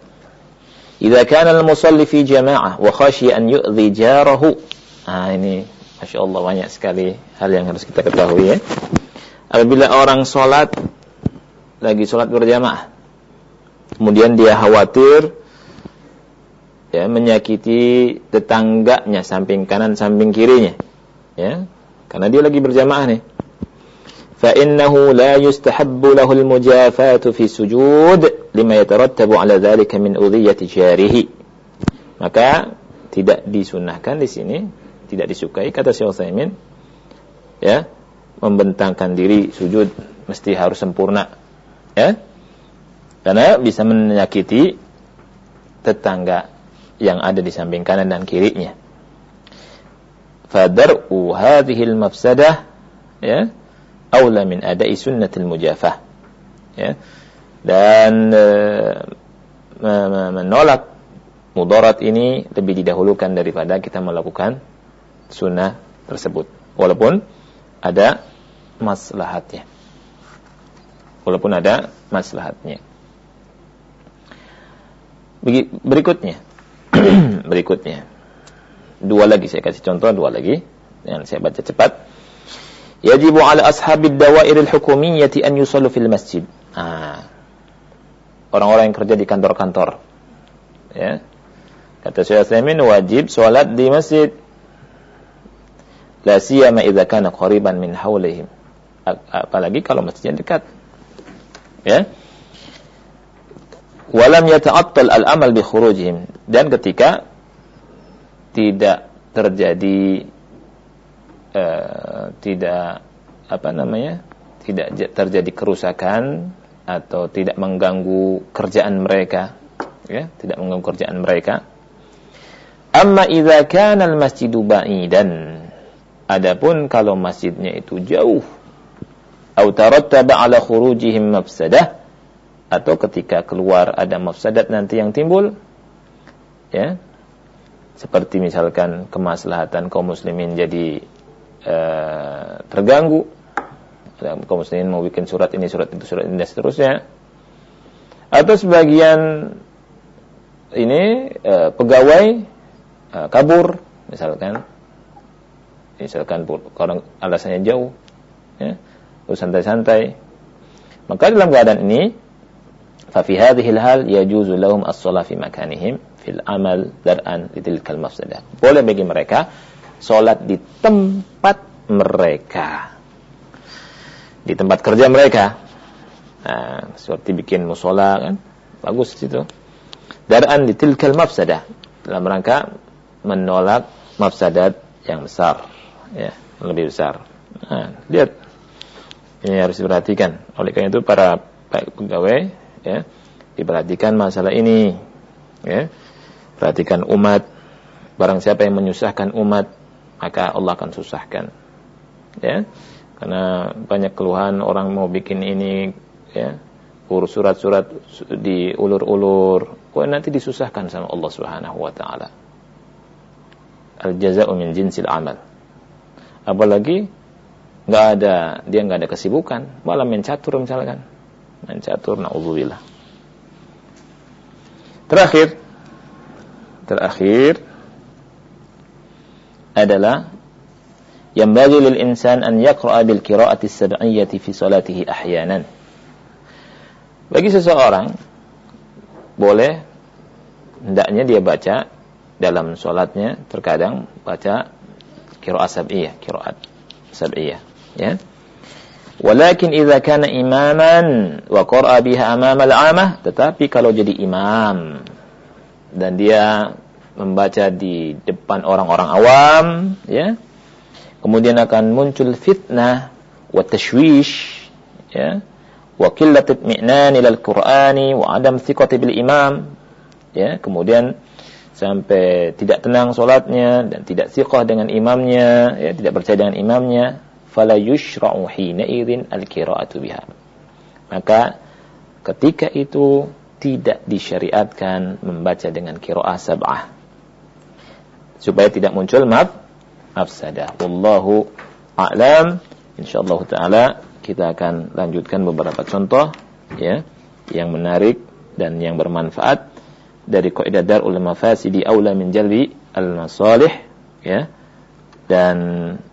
Idza kana al-musalli fi jama'ah wa khashiya an yu'dhi jarahu. Ah ini Masya Allah banyak sekali hal yang harus kita ketahui ya. Apabila orang sholat lagi sholat berjamaah, kemudian dia khawatir ya menyakiti tetangganya samping kanan samping kirinya, ya karena dia lagi berjamaah nih. فإنه لا يستحب له المجافاة في سجود لما يترتب على ذلك من أذية جاره maka tidak disunahkan di sini tidak disukai kata Syekh Utsaimin ya membentangkan diri sujud mesti harus sempurna ya karena bisa menyakiti tetangga yang ada di samping kanan dan kirinya fadar'u hadhihi al-mafsadah ya aula min ada'i sunnatil mujafah ya dan e, menolak mudarat ini lebih didahulukan daripada kita melakukan sunnah tersebut. Walaupun ada maslahatnya. Walaupun ada maslahatnya. Berikutnya. Berikutnya. Dua lagi saya kasih contoh dua lagi yang saya baca cepat. Yajibu ala ashabid dawairil hukumiyyati an yusallu fil masjid. Orang-orang yang kerja di kantor-kantor. Ya. Kata Syekh Utsaimin wajib sholat di masjid La siyama idza kana qariban min haulihim. Apalagi kalau masjidnya dekat. Ya. Walam yata'attal al-amal bi khurujihim dan ketika tidak terjadi uh, tidak apa namanya? tidak terjadi kerusakan atau tidak mengganggu kerjaan mereka ya, tidak mengganggu kerjaan mereka. Amma idza kana al-masjidu ba'idan Adapun kalau masjidnya itu jauh atau tarattaba ala khurujihim mafsadah atau ketika keluar ada mafsadat nanti yang timbul ya seperti misalkan kemaslahatan kaum muslimin jadi uh, terganggu. Kaum muslimin mau bikin surat ini surat itu surat ini dan seterusnya. Atau sebagian ini uh, pegawai uh, kabur misalkan. Misalkan orang alasannya jauh ya santai-santai. Maka dalam keadaan ini fi hadhihi hal yajuzu lahum as-shalah fi makanihim fil amal dar'an litilkal mafsadah. Boleh bagi mereka salat di tempat mereka. Di tempat kerja mereka. Nah, seperti bikin musola kan? Bagus situ. Dar'an litilkal mafsadah. Dalam rangka menolak mafsadat yang besar ya lebih besar. Nah, lihat. Ini harus diperhatikan. Oleh karena itu para pegawai ya diperhatikan masalah ini ya. Perhatikan umat. Barang siapa yang menyusahkan umat maka Allah akan susahkan. Ya. Karena banyak keluhan orang mau bikin ini ya. Urus surat-surat diulur-ulur, kok nanti disusahkan sama Allah Subhanahu wa taala. Al jazaa'u min jinsil amal. Apalagi nggak ada dia nggak ada kesibukan. Malah catur misalkan. Main catur naudzubillah. Terakhir. Terakhir adalah yang bagi lil insan an yaqra'a bil qira'ati sab'iyyati fi salatihi ahyanan bagi seseorang boleh hendaknya dia baca dalam sholatnya terkadang baca qiraat sab'iyah, qiraat sab'iyah, ya. Walakin idza kana imaman wa qara'a biha amama al-'amah, tetapi kalau jadi imam dan dia membaca di depan orang-orang awam, ya. Kemudian akan muncul fitnah wa tashwish, ya. Wa qillat itmi'nan ila al-Qur'ani wa adam thiqati bil imam, ya. Kemudian sampai tidak tenang solatnya dan tidak siqah dengan imamnya, ya, tidak percaya dengan imamnya, fala yushra'u hina idzin al-qira'atu biha. Maka ketika itu tidak disyariatkan membaca dengan qiraah sab'ah. Supaya tidak muncul maf afsada. Wallahu a'lam. Insyaallah taala kita akan lanjutkan beberapa contoh ya yang menarik dan yang bermanfaat dari kaidah darul mafasidi aula min jalbi al masalih ya dan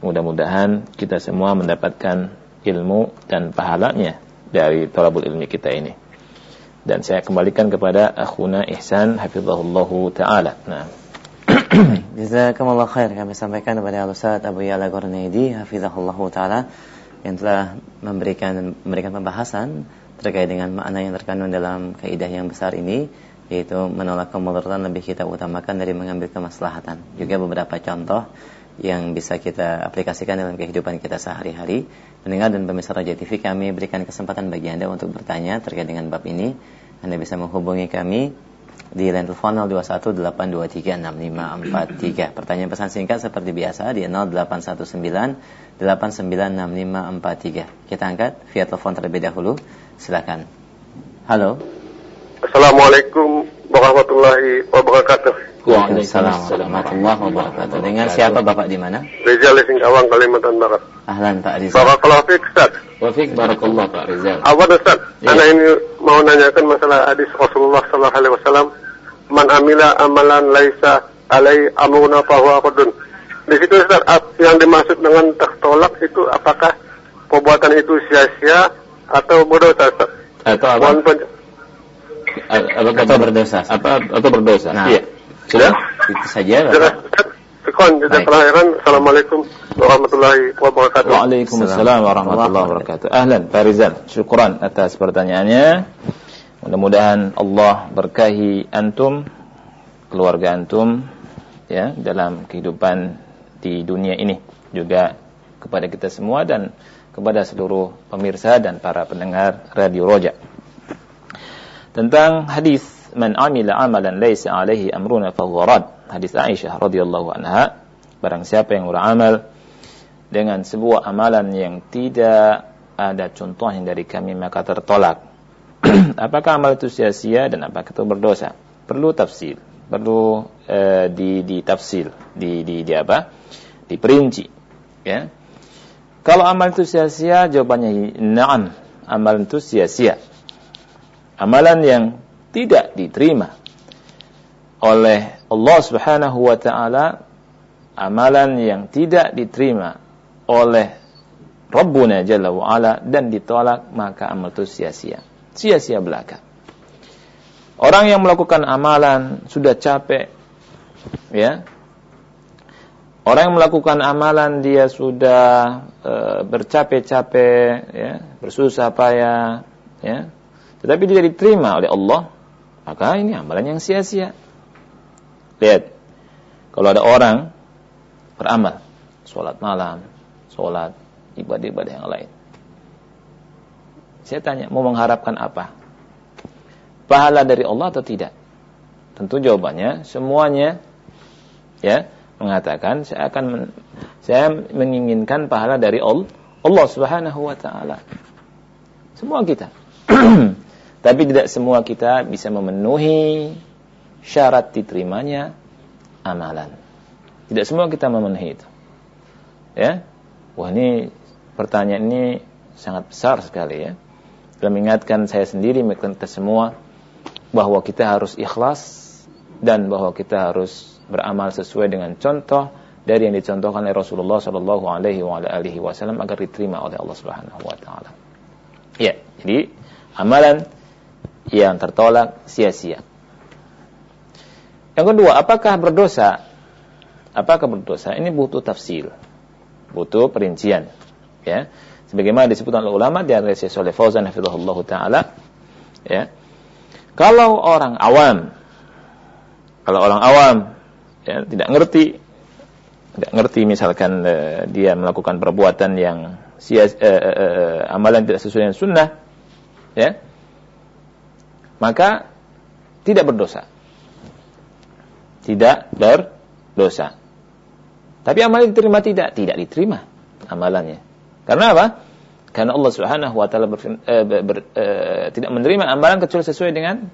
mudah-mudahan kita semua mendapatkan ilmu dan pahalanya dari talabul ilmi kita ini dan saya kembalikan kepada akhuna Ihsan hafizahullahu taala nah Jazakumullah khair kami sampaikan kepada Ustaz Abu Yala Gornaidi hafizahullah taala yang telah memberikan memberikan pembahasan terkait dengan makna yang terkandung dalam kaidah yang besar ini yaitu menolak kemudaratan lebih kita utamakan dari mengambil kemaslahatan. Juga beberapa contoh yang bisa kita aplikasikan dalam kehidupan kita sehari-hari. Mendengar dan pemirsa Raja TV kami berikan kesempatan bagi Anda untuk bertanya terkait dengan bab ini. Anda bisa menghubungi kami di line telepon 0218236543. Pertanyaan pesan singkat seperti biasa di 0819896543. Kita angkat via telepon terlebih dahulu. Silakan. Halo. Assalamualaikum warahmatullahi wabarakatuh. Waalaikumsalam warahmatullahi wabarakatuh. Dengan siapa Bapak di mana? Rizal Singkawang, Kalimantan Barat. Ahlan Pak Rizal. Barakallahu fiik, Ustaz. Wa fiik barakallah Pak Rizal. Awal Ustaz, Iya. Anak ini mau nanyakan masalah hadis Rasulullah sallallahu alaihi wasallam, "Man amila amalan laisa alai amruna fahuwa raddun." Di situ Ustaz, yang dimaksud dengan tertolak itu apakah perbuatan itu sia-sia atau berdosa Ustaz? Atau apa? Mohon pen- A- Apakah Atau berdosa. Apa atau berdosa? Nah. Iya. Sudah? Itu saja Bapak. Khairan. Assalamualaikum warahmatullahi wabarakatuh. Waalaikumsalam warahmatullahi wabarakatuh. Ahlan, Pak Rizal. Syukran atas pertanyaannya. Mudah-mudahan Allah berkahi antum, keluarga antum, ya dalam kehidupan di dunia ini. Juga kepada kita semua dan kepada seluruh pemirsa dan para pendengar Radio Roja. Tentang hadis man amila amalan laisa alaihi amruna fahuwa rad. Hadis Aisyah radhiyallahu anha, barang siapa yang beramal dengan sebuah amalan yang tidak ada contohnya dari kami maka tertolak. apakah amal itu sia-sia dan apakah itu berdosa? Perlu tafsir, perlu eh, di ditafsir, di di di apa? Diperinci, ya. Kalau amal itu sia-sia, jawabannya na'am. Amal itu sia-sia. Amalan yang tidak diterima oleh Allah Subhanahu wa taala, amalan yang tidak diterima oleh Rabbuna Jalla wa Ala dan ditolak, maka amal itu sia-sia. Sia-sia belaka. Orang yang melakukan amalan sudah capek, ya, Orang yang melakukan amalan dia sudah e, bercapek-capek, ya, bersusah payah, ya, tetapi tidak diterima oleh Allah, maka ini amalan yang sia-sia. Lihat, kalau ada orang beramal, sholat malam, sholat, ibadah-ibadah yang lain. Saya tanya, mau mengharapkan apa? Pahala dari Allah atau tidak? Tentu jawabannya semuanya ya mengatakan saya akan men, saya menginginkan pahala dari Allah, Allah Subhanahu wa taala. Semua kita. Tapi tidak semua kita bisa memenuhi syarat diterimanya amalan. Tidak semua kita memenuhi itu. Ya. Wah, ini pertanyaan ini sangat besar sekali ya. Dan mengingatkan saya sendiri kita semua bahwa kita harus ikhlas dan bahwa kita harus beramal sesuai dengan contoh dari yang dicontohkan oleh Rasulullah Shallallahu Alaihi Wasallam agar diterima oleh Allah Subhanahu Wa Taala. Ya, jadi amalan yang tertolak sia-sia. Yang kedua, apakah berdosa? Apakah berdosa? Ini butuh tafsir, butuh perincian. Ya, sebagaimana disebutkan oleh ulama di antara Syekh Saleh Fauzan taala, ya. Kalau orang awam kalau orang awam ya, tidak ngerti tidak ngerti misalkan uh, dia melakukan perbuatan yang sia uh, uh, uh, amalan tidak sesuai dengan sunnah ya maka tidak berdosa. Tidak berdosa. Tapi amalan diterima tidak tidak diterima amalannya. Karena apa? Karena Allah Subhanahu wa taala uh, ber, uh, tidak menerima amalan kecuali sesuai dengan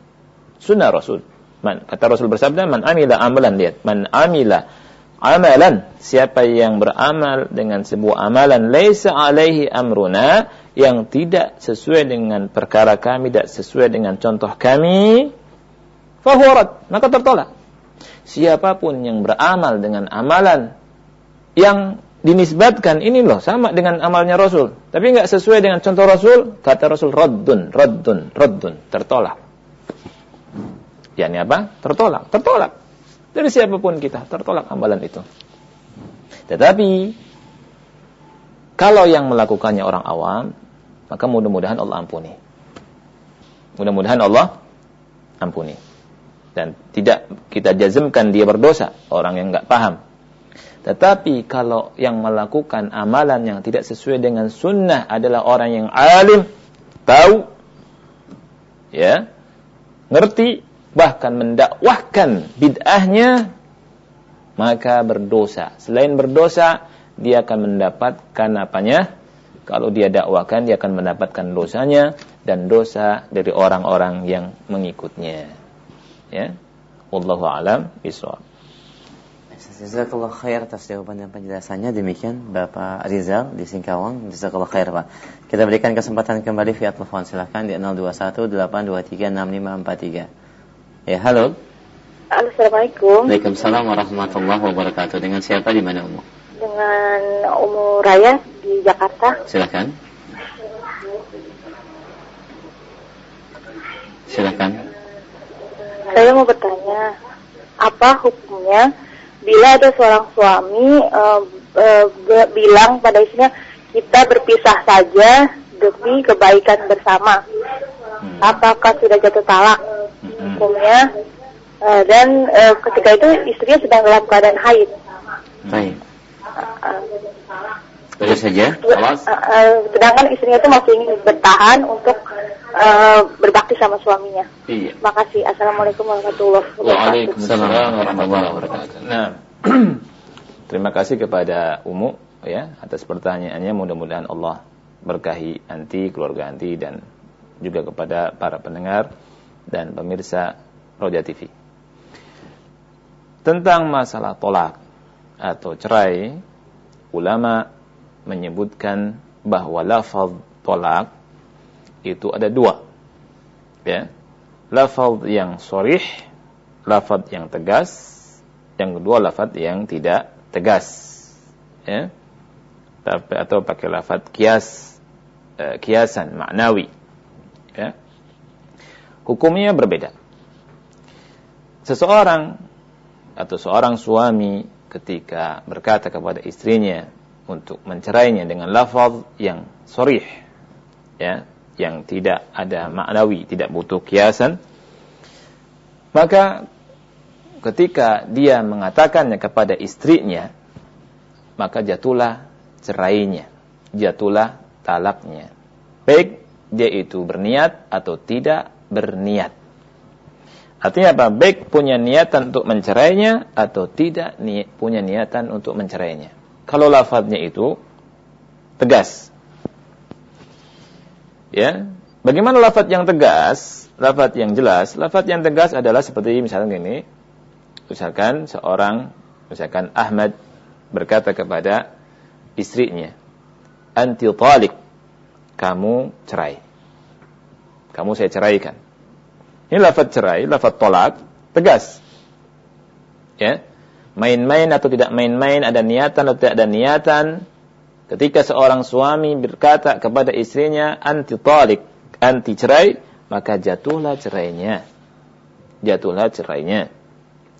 sunnah Rasul. Man, kata Rasul bersabda, man amila amalan lihat, man amila amalan siapa yang beramal dengan sebuah amalan laisa alaihi amruna yang tidak sesuai dengan perkara kami tidak sesuai dengan contoh kami fahurat maka tertolak. Siapa pun yang beramal dengan amalan yang dinisbatkan ini loh sama dengan amalnya Rasul tapi nggak sesuai dengan contoh Rasul kata Rasul raddun raddun raddun tertolak. Yakni apa? Tertolak tertolak. Dari siapa pun kita tertolak amalan itu. Tetapi kalau yang melakukannya orang awam maka mudah-mudahan Allah ampuni. Mudah-mudahan Allah ampuni. Dan tidak kita jazmkan dia berdosa orang yang nggak paham. Tetapi kalau yang melakukan amalan yang tidak sesuai dengan sunnah adalah orang yang alim, tahu, ya, ngerti, bahkan mendakwahkan bid'ahnya, maka berdosa. Selain berdosa, dia akan mendapatkan apanya? Kalau dia dakwakan, dia akan mendapatkan dosanya dan dosa dari orang-orang yang mengikutnya. Ya. Wallahu alam bisawab. Jazakallah khair atas jawaban dan penjelasannya. Demikian Bapak Rizal di Singkawang. Jazakallah khair Pak. Kita berikan kesempatan kembali via telepon. Silahkan di 0218236543. Ya, halo. Assalamualaikum. Waalaikumsalam warahmatullahi wabarakatuh. Dengan siapa di mana Umu? Dengan Umu Raya di Jakarta. Silahkan. Silahkan. Saya mau bertanya, apa hukumnya bila ada seorang suami uh, uh, bilang pada istrinya kita berpisah saja demi kebaikan bersama. Hmm. Apakah sudah jatuh talak hmm. hukumnya? Uh, dan uh, ketika itu istrinya sedang dalam keadaan haid. Baik. Terus saja. Uh, uh, sedangkan istrinya itu masih ingin bertahan untuk uh, berbakti sama suaminya. Iya. Makasih. Assalamualaikum warahmatullahi wabarakatuh. Waalaikumsalam warahmatullahi wabarakatuh. Nah, terima kasih kepada Umu ya atas pertanyaannya. Mudah-mudahan Allah berkahi anti, keluarga anti dan juga kepada para pendengar dan pemirsa Roja TV. Tentang masalah tolak atau cerai, ulama menyebutkan bahwa lafaz tolak itu ada dua. Ya. Lafaz yang sorih, lafaz yang tegas, yang kedua lafaz yang tidak tegas. Ya. Tapi atau pakai lafaz kias eh, kiasan maknawi. Ya. Hukumnya berbeda. Seseorang atau seorang suami ketika berkata kepada istrinya untuk mencerainya dengan lafaz yang sorih ya yang tidak ada maknawi, tidak butuh kiasan, maka ketika dia mengatakannya kepada istrinya, maka jatuhlah cerainya, jatuhlah talaknya. Baik dia itu berniat atau tidak berniat. Artinya apa? Baik punya niatan untuk mencerainya atau tidak ni punya niatan untuk mencerainya. Kalau lafadznya itu tegas, Ya. Bagaimana lafaz yang tegas? Lafaz yang jelas, lafaz yang tegas adalah seperti misalnya gini. Misalkan seorang misalkan Ahmad berkata kepada istrinya, "Anti talik." Kamu cerai. Kamu saya ceraikan. Ini lafaz cerai, lafaz tolak, tegas. Ya. Main-main atau tidak main-main, ada niatan atau tidak ada niatan, Ketika seorang suami berkata kepada istrinya anti talik, anti cerai, maka jatuhlah cerainya. Jatuhlah cerainya.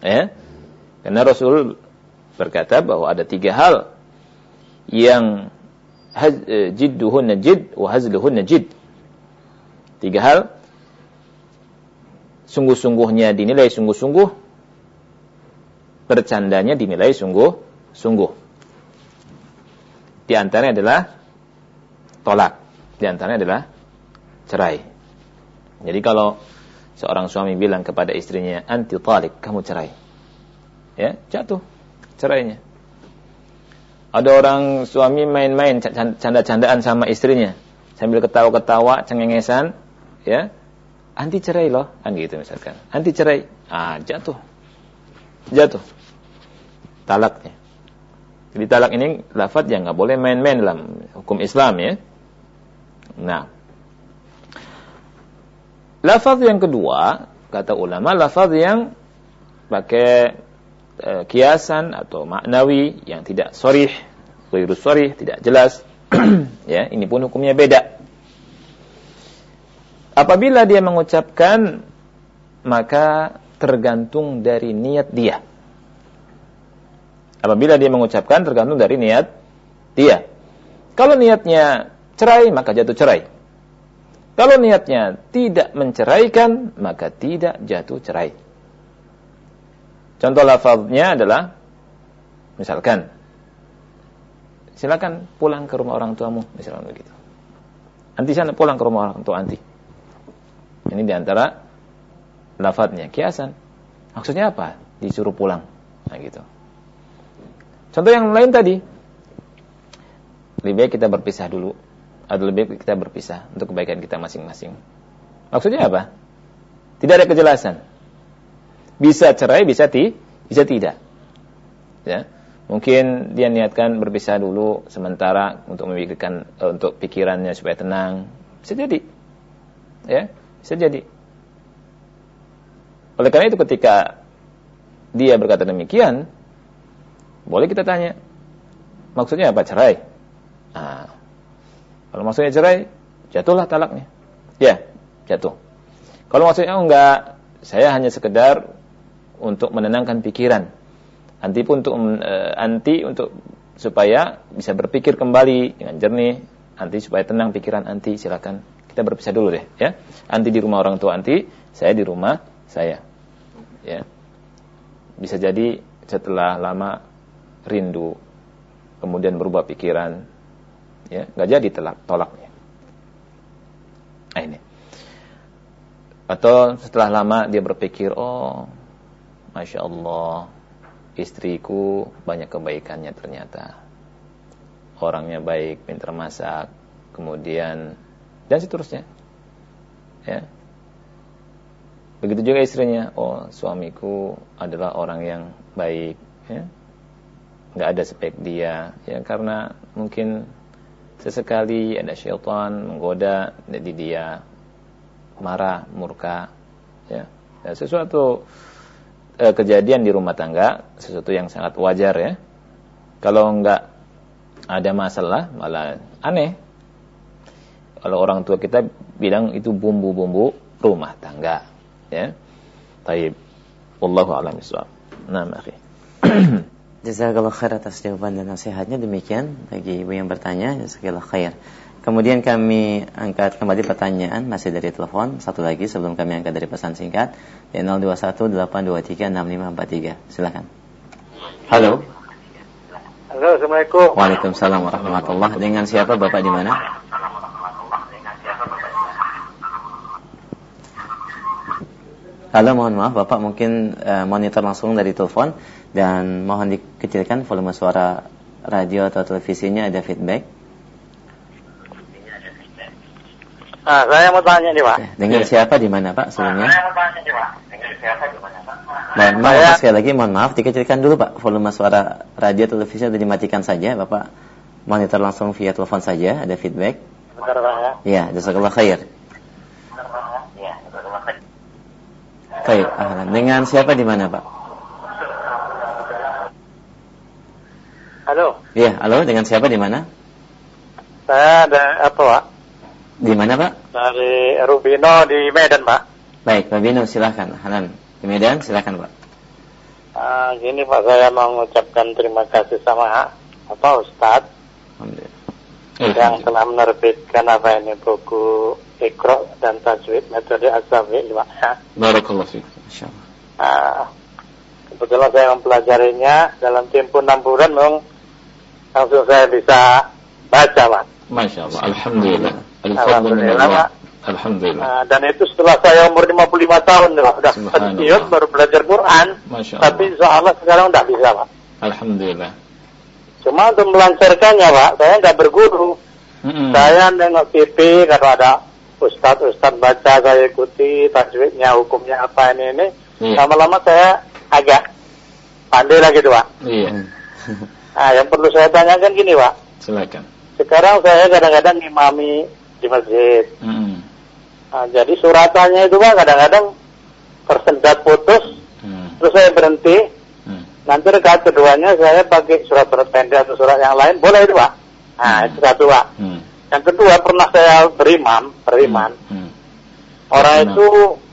Ya. Karena Rasul berkata bahwa ada tiga hal yang e, jidduhun najid wa hazluhun najid. Tiga hal sungguh-sungguhnya dinilai sungguh-sungguh, bercandanya dinilai sungguh-sungguh. Di antaranya adalah tolak. Di antaranya adalah cerai. Jadi kalau seorang suami bilang kepada istrinya anti talik, kamu cerai. Ya, jatuh cerainya. Ada orang suami main-main canda-candaan sama istrinya sambil ketawa-ketawa, cengengesan, ya. Anti cerai loh, kan gitu misalkan. Anti cerai. Ah, jatuh. Jatuh. talaknya. Jadi talak ini lafaz yang nggak boleh main-main dalam hukum Islam ya. Nah, lafaz yang kedua kata ulama lafaz yang pakai e, kiasan atau maknawi yang tidak sorih, ghairu sorih, tidak jelas. ya, ini pun hukumnya beda. Apabila dia mengucapkan maka tergantung dari niat dia. Apabila dia mengucapkan tergantung dari niat dia. Kalau niatnya cerai maka jatuh cerai. Kalau niatnya tidak menceraikan maka tidak jatuh cerai. Contoh lafaznya adalah misalkan silakan pulang ke rumah orang tuamu misalkan begitu. Anti sana pulang ke rumah orang tua anti. Ini di antara lafadznya kiasan. Maksudnya apa? Disuruh pulang. Nah gitu. Contoh yang lain tadi, lebih baik kita berpisah dulu, atau lebih baik kita berpisah untuk kebaikan kita masing-masing. Maksudnya apa? Tidak ada kejelasan. Bisa cerai, bisa ti, bisa tidak. Ya. Mungkin dia niatkan berpisah dulu sementara untuk memikirkan uh, untuk pikirannya supaya tenang. Bisa jadi. Ya, bisa jadi. Oleh karena itu ketika dia berkata demikian, boleh kita tanya, maksudnya apa cerai? Nah, kalau maksudnya cerai, jatuhlah talaknya. Ya, jatuh. Kalau maksudnya enggak, saya hanya sekedar untuk menenangkan pikiran. Anti pun untuk uh, anti untuk supaya bisa berpikir kembali dengan jernih. Anti supaya tenang pikiran anti, silakan kita berpisah dulu deh, ya. Anti di rumah orang tua anti, saya di rumah saya. Ya. Bisa jadi setelah lama rindu, kemudian berubah pikiran, ya nggak jadi telak, tolaknya. Nah, ini. Atau setelah lama dia berpikir, oh, masya Allah, istriku banyak kebaikannya ternyata. Orangnya baik, pintar masak, kemudian dan seterusnya. Ya. Begitu juga istrinya, oh suamiku adalah orang yang baik, ya nggak ada spek dia ya karena mungkin sesekali ada syaitan menggoda jadi dia marah murka ya, sesuatu eh, kejadian di rumah tangga sesuatu yang sangat wajar ya kalau nggak ada masalah malah aneh kalau orang tua kita bilang itu bumbu-bumbu rumah tangga ya taib wallahu a'lam bishawab nah akhi Jazakallah khair atas jawaban dan nasihatnya demikian bagi ibu yang bertanya jazakallah khair. Kemudian kami angkat kembali pertanyaan masih dari telepon satu lagi sebelum kami angkat dari pesan singkat di 0218236543. Silakan. Halo. Halo, Assalamualaikum. Waalaikumsalam warahmatullahi Dengan siapa Bapak di mana? Halo, mohon maaf Bapak mungkin uh, monitor langsung dari telepon dan mohon dikecilkan volume suara radio atau televisinya ada feedback. Ah, saya mau tanya nih Pak. Dengan ya. siapa di mana Pak sebelumnya? saya mau tanya nih Pak. Dengan siapa di mana Pak? Mohon maaf saya... sekali lagi mohon maaf dikecilkan dulu Pak volume suara radio televisi atau dimatikan saja Bapak monitor langsung via telepon saja ada feedback. Bentar Pak ya. Ya, jazakallah khair. Baik, ahlan. Dengan siapa di mana, Pak? Halo. Iya, halo. Dengan siapa di mana? Saya ada apa, Pak? Di mana, Pak? Dari Rubino di Medan, Pak. Baik, Rubino silahkan. Hanan. Di Medan silahkan, Pak. Uh, gini Pak, saya mau mengucapkan terima kasih sama apa Ustadz yang telah menerbitkan apa ini buku Ikro dan Tajwid metode Azawi Pak ya. Barakallahu fiik. Nah, kebetulan saya mempelajarinya dalam tempo 6 bulan memang langsung saya bisa baca Pak. Masya Allah. Alhamdulillah. Alhamdulillah. Alhamdulillah. Nah, dan itu setelah saya umur 55 tahun Pak. Sudah pensiun baru belajar Quran. Masya Allah. Tapi insya Allah sekarang tidak bisa Pak. Alhamdulillah. Cuma untuk melancarkannya Pak, saya nggak berguru. Mm -hmm. Saya nengok TV kalau ada ustadz-ustadz baca saya ikuti tajwidnya hukumnya apa ini ini lama lama-lama saya agak pandai lah gitu Pak. Iya. Nah, yang perlu saya tanyakan gini Pak. Silakan. Sekarang saya kadang-kadang imami di masjid. Mm. Nah, jadi suratannya itu Pak kadang-kadang tersendat putus, Mm. terus saya berhenti. Nanti rekaat keduanya saya pakai surat-surat pendek atau surat yang lain, boleh itu Pak. Nah, Hmm. itu satu Pak. Mm. Yang kedua pernah saya berimam, beriman. Mm. Orang Berimam. itu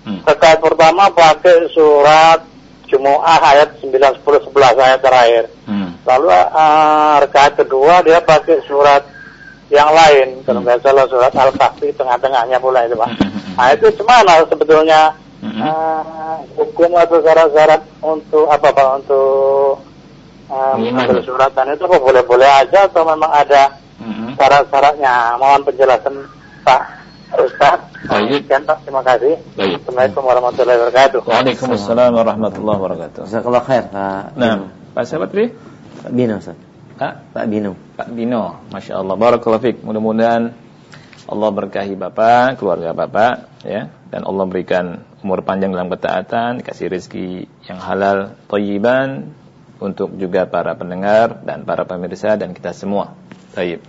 Hmm. rekaat pertama pakai surat Jumu'ah ayat 9, 10, 11 ayat terakhir. Mm. Lalu uh, rekaat kedua dia pakai surat yang lain, kalau Hmm. nggak salah surat Al-Kahfi tengah-tengahnya pula itu Pak. Hmm, hmm, hmm. Nah itu gimana sebetulnya Hmm. uh, hukum atau syarat-syarat untuk apa Pak untuk uh, mengambil suratan itu apa boleh-boleh aja atau memang ada Mm. syarat-syaratnya? Mohon penjelasan Pak Ustaz. Baik. Sekian Pak, terima kasih. Baik. Assalamualaikum warahmatullahi wabarakatuh. Waalaikumsalam warahmatullahi wabarakatuh. Jazakallah khair Pak. Nah, Pak siapa tadi? Pak Bino Ustaz. Pak Pak Bino. Pak Bino, Masya Allah, Barakallahu Fik. Mudah-mudahan Allah berkahi Bapak, keluarga Bapak, ya, dan Allah berikan umur panjang dalam ketaatan, kasih rezeki yang halal, thayyiban, untuk juga para pendengar dan para pemirsa dan kita semua. Tayyib.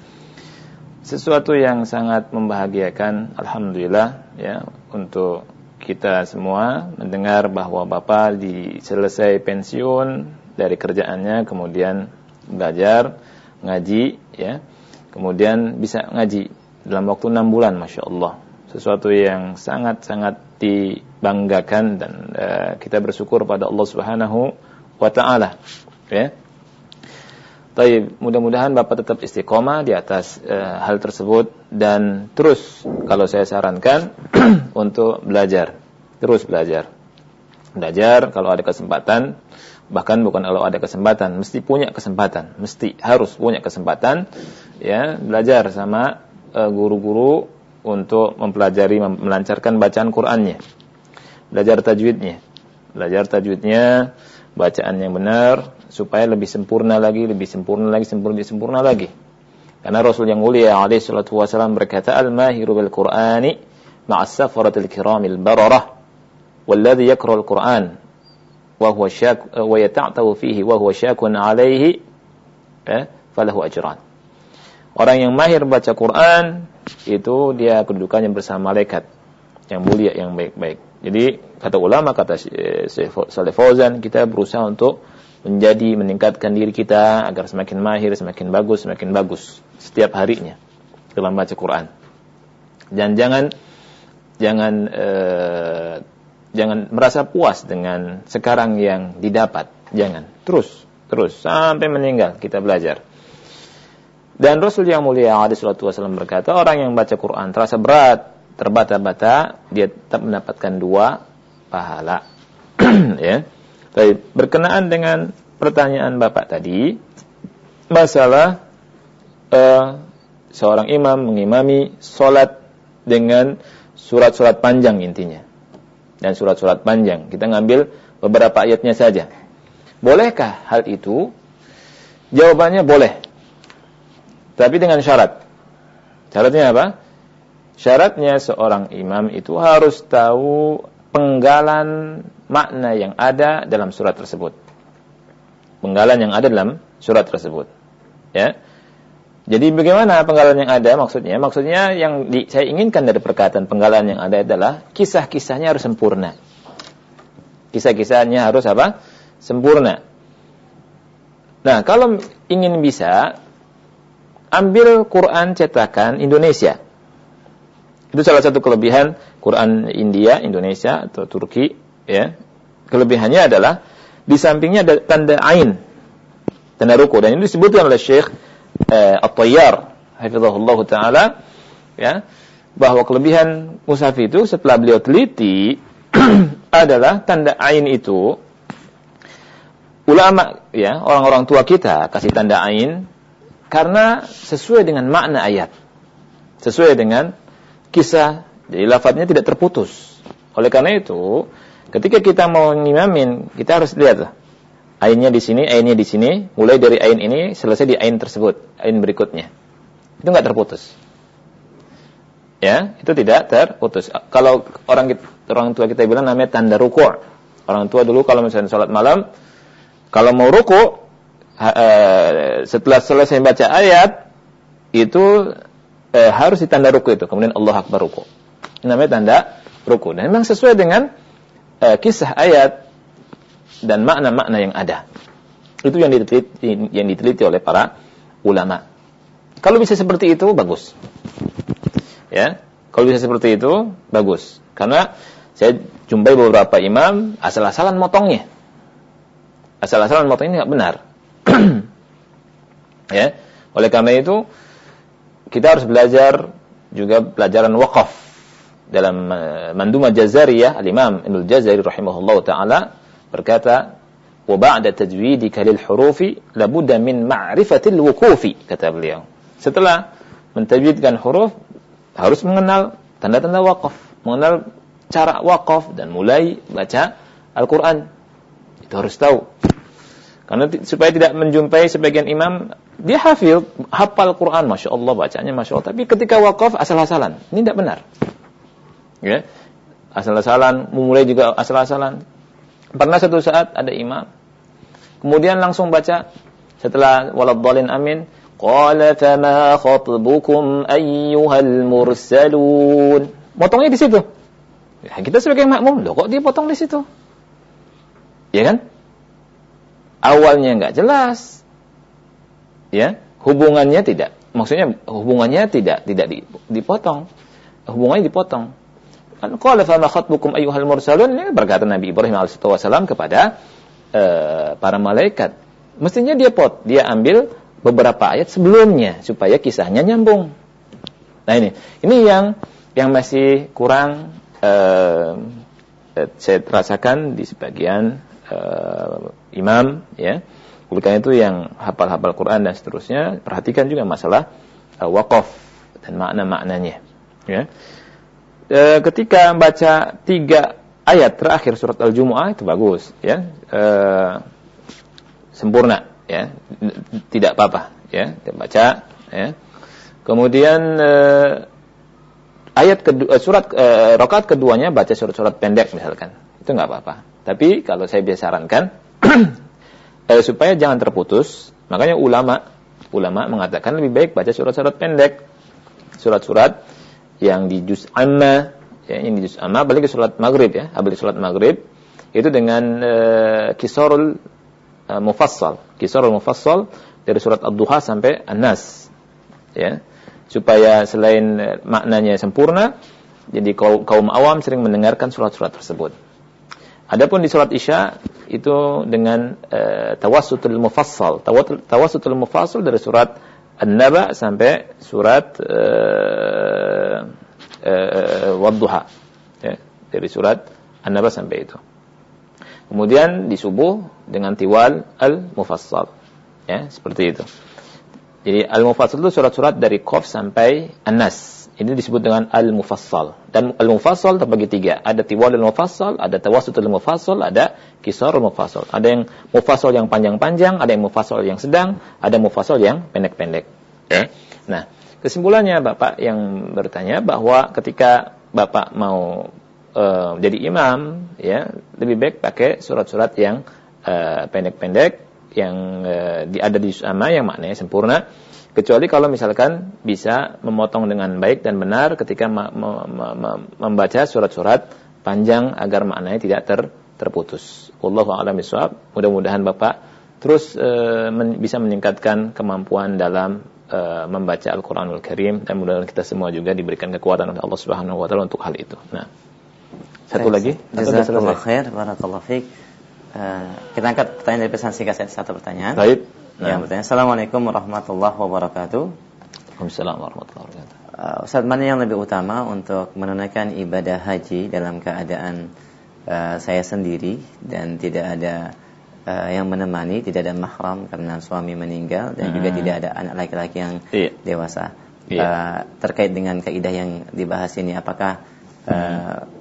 Sesuatu yang sangat membahagiakan, Alhamdulillah, ya, untuk kita semua mendengar bahwa Bapak di selesai pensiun dari kerjaannya kemudian belajar ngaji ya kemudian bisa ngaji dalam waktu enam bulan masya Allah. Sesuatu yang sangat sangat dibanggakan dan eh, kita bersyukur pada Allah Subhanahu wa taala. Ya. Taib, mudah-mudahan Bapak tetap istiqomah di atas eh, hal tersebut dan terus kalau saya sarankan untuk belajar, terus belajar. Belajar kalau ada kesempatan, bahkan bukan kalau ada kesempatan, mesti punya kesempatan, mesti harus punya kesempatan ya, belajar sama guru-guru untuk mempelajari mem- melancarkan bacaan Qur'annya. Belajar tajwidnya. Belajar tajwidnya, bacaan yang benar supaya lebih sempurna lagi, lebih sempurna lagi, sempurna lebih sempurna lagi. Karena Rasul yang mulia alaihi salatu wasallam berkata, "Al-mahiru bil Qur'ani ma'as safaratil kiramil bararah huwa syak wa yata'tawu fihi wa huwa syakun alaihi eh, falahu ajran." Orang yang mahir baca Quran itu dia kedudukannya bersama malaikat yang mulia yang baik-baik. Jadi kata ulama kata Saleh Fauzan kita berusaha untuk menjadi meningkatkan diri kita agar semakin mahir, semakin bagus, semakin bagus setiap harinya dalam baca Quran. Dan jangan jangan eh, jangan merasa puas dengan sekarang yang didapat. Jangan. Terus, terus sampai meninggal kita belajar. Dan Rasul yang mulia alaihi salatu wasallam berkata, orang yang baca Quran terasa berat, terbata-bata, dia tetap mendapatkan dua pahala. ya. Baik, berkenaan dengan pertanyaan Bapak tadi, masalah uh, seorang imam mengimami solat dengan surat-surat panjang intinya. Dan surat-surat panjang. Kita ngambil beberapa ayatnya saja. Bolehkah hal itu? Jawabannya boleh. Tapi dengan syarat. Syaratnya apa? Syaratnya seorang imam itu harus tahu penggalan makna yang ada dalam surat tersebut. Penggalan yang ada dalam surat tersebut. Ya. Jadi bagaimana penggalan yang ada maksudnya? Maksudnya yang di, saya inginkan dari perkataan penggalan yang ada adalah kisah-kisahnya harus sempurna. Kisah-kisahnya harus apa? Sempurna. Nah, kalau ingin bisa ambil Quran cetakan Indonesia. Itu salah satu kelebihan Quran India, Indonesia atau Turki, ya. Kelebihannya adalah di sampingnya ada tanda ain, tanda ruku dan ini disebutkan oleh Syekh eh, At-Tayyar hafizahullah taala ya bahwa kelebihan mushaf itu setelah beliau teliti adalah tanda ain itu ulama ya orang-orang tua kita kasih tanda ain karena sesuai dengan makna ayat. Sesuai dengan kisah. Jadi lafadznya tidak terputus. Oleh karena itu ketika kita mau ngimamin kita harus lihat ainnya di sini ainnya di sini. Mulai dari ain ini selesai di ain tersebut. Ain berikutnya. Itu nggak terputus. Ya itu tidak terputus. Kalau orang orang tua kita bilang namanya tanda ruku' orang tua dulu kalau misalnya sholat malam Kalau mau ruku, uh, setelah selesai baca ayat, itu uh, harus ditanda ruku itu. Kemudian Allah Akbar ruku. Ini namanya tanda ruku. Dan memang sesuai dengan uh, kisah ayat dan makna-makna yang ada. Itu yang diteliti, yang diteliti oleh para ulama. Kalau bisa seperti itu bagus. Ya, kalau bisa seperti itu bagus. Karena saya jumpai beberapa imam asal-asalan motongnya. Asal-asalan motongnya nggak benar. ya, oleh karena itu kita harus belajar juga pelajaran wakaf dalam uh, Manduma Jazariyah Al-Imam Ibnu Jazari rahimahullah taala berkata wa ba'da tajwidika lil hurufi labudda min ma'rifatil wukufi kata beliau. Setelah mentajwidkan huruf harus mengenal tanda-tanda wakaf mengenal cara wakaf dan mulai baca Al-Qur'an. Itu harus tahu karena supaya tidak menjumpai sebagian imam dia hafil hafal Quran masya Allah bacanya masya Allah. Tapi ketika wakaf asal-asalan. Ini tidak benar. Ya. Asal-asalan memulai juga asal-asalan. Pernah satu saat ada imam kemudian langsung baca setelah waladhdallin amin qala fama khatbukum ayyuhal mursalun. Potongnya di situ. Ya, kita sebagai makmum loh kok dia potong di situ? Ya kan awalnya nggak jelas ya hubungannya tidak maksudnya hubungannya tidak tidak dipotong hubungannya dipotong Qala fa khatbukum ayyuhal mursalun ini berkata Nabi Ibrahim alaihissalam kepada uh, para malaikat. Mestinya dia pot, dia ambil beberapa ayat sebelumnya supaya kisahnya nyambung. Nah ini, ini yang yang masih kurang uh, saya rasakan di sebagian uh, imam ya. Oleh itu yang hafal-hafal Quran dan seterusnya perhatikan juga masalah uh, wakaf dan makna-maknanya ya. E, ketika baca tiga ayat terakhir surat Al-Jumu'ah itu bagus ya. E, sempurna ya. Tidak apa-apa ya. Kita baca ya. Kemudian e, ayat kedua surat rokat keduanya baca surat-surat pendek misalkan. Itu nggak apa-apa tapi kalau saya biasa sarankan e, supaya jangan terputus makanya ulama ulama mengatakan lebih baik baca surat-surat pendek. Surat-surat yang di juz amma ya yang di juz amma balik ke salat maghrib ya balik salat maghrib itu dengan uh, kisarul uh, mufassal. Kisarul mufassal dari surat ad-duha sampai an-nas ya. Supaya selain uh, maknanya sempurna jadi kaum awam sering mendengarkan surat-surat tersebut Adapun di surat Isya itu dengan uh, tawassutul mufassal. Tawassutul mufassal dari surat An-Naba sampai surat uh, uh, Wadduha. Ya, dari surat An-Naba sampai itu. Kemudian di subuh dengan tiwal al-mufassal. Ya, seperti itu. Jadi al-mufassal itu surat-surat dari Qaf sampai An-Nas. Ini disebut dengan al-mufassal. Dan al-mufassal terbagi tiga. Ada tiwal al-mufassal, ada tawasut al-mufassal, ada kisar al-mufassal. Ada yang mufassal yang panjang-panjang, ada yang mufassal yang sedang, ada mufassal yang pendek-pendek. Ya. Nah, kesimpulannya Bapak yang bertanya bahwa ketika Bapak mau uh, jadi imam, ya lebih baik pakai surat-surat yang pendek pendek-pendek, yang uh, ada di sama yang maknanya sempurna kecuali kalau misalkan bisa memotong dengan baik dan benar ketika membaca surat-surat panjang agar maknanya tidak ter terputus. Wallahu a'lam bishawab. Mudah-mudahan Bapak terus e, men bisa meningkatkan kemampuan dalam e, membaca Al-Qur'anul Karim dan mudah-mudahan kita semua juga diberikan kekuatan oleh Allah Subhanahu wa taala untuk hal itu. Nah, satu Baik. lagi. Jazakallahu khair, barakallahu fiik. Uh, kita angkat pertanyaan dari pesan singkat satu pertanyaan. Baik. Nah. Yang bertanya, Assalamualaikum warahmatullahi wabarakatuh. Waalaikumsalam warahmatullahi wabarakatuh. Uh, Ustaz, mana yang lebih utama untuk menunaikan ibadah haji dalam keadaan uh, saya sendiri dan tidak ada uh, yang menemani, tidak ada mahram karena suami meninggal dan hmm. juga tidak ada anak laki-laki yang iya. dewasa. Iya. Uh, terkait dengan kaidah yang dibahas ini, apakah uh, hmm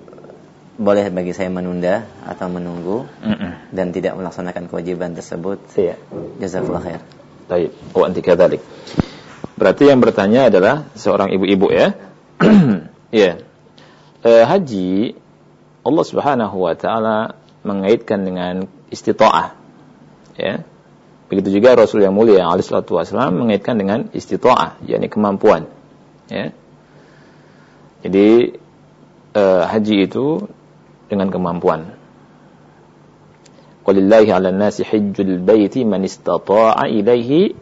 boleh bagi saya menunda atau menunggu mm -mm. dan tidak melaksanakan kewajiban tersebut. Iya. Jazakallah khair. Baik, wa anti kadzalik. Berarti yang bertanya adalah seorang ibu-ibu ya. Iya. e, haji Allah Subhanahu wa taala mengaitkan dengan istita'ah. Ya. Begitu juga Rasul yang mulia alaihi salatu wasallam mengaitkan dengan istita'ah, yakni kemampuan. Ya. Jadi uh, haji itu dengan kemampuan. Walillahi 'alan nasi hajjul baiti man istata'a ilaihi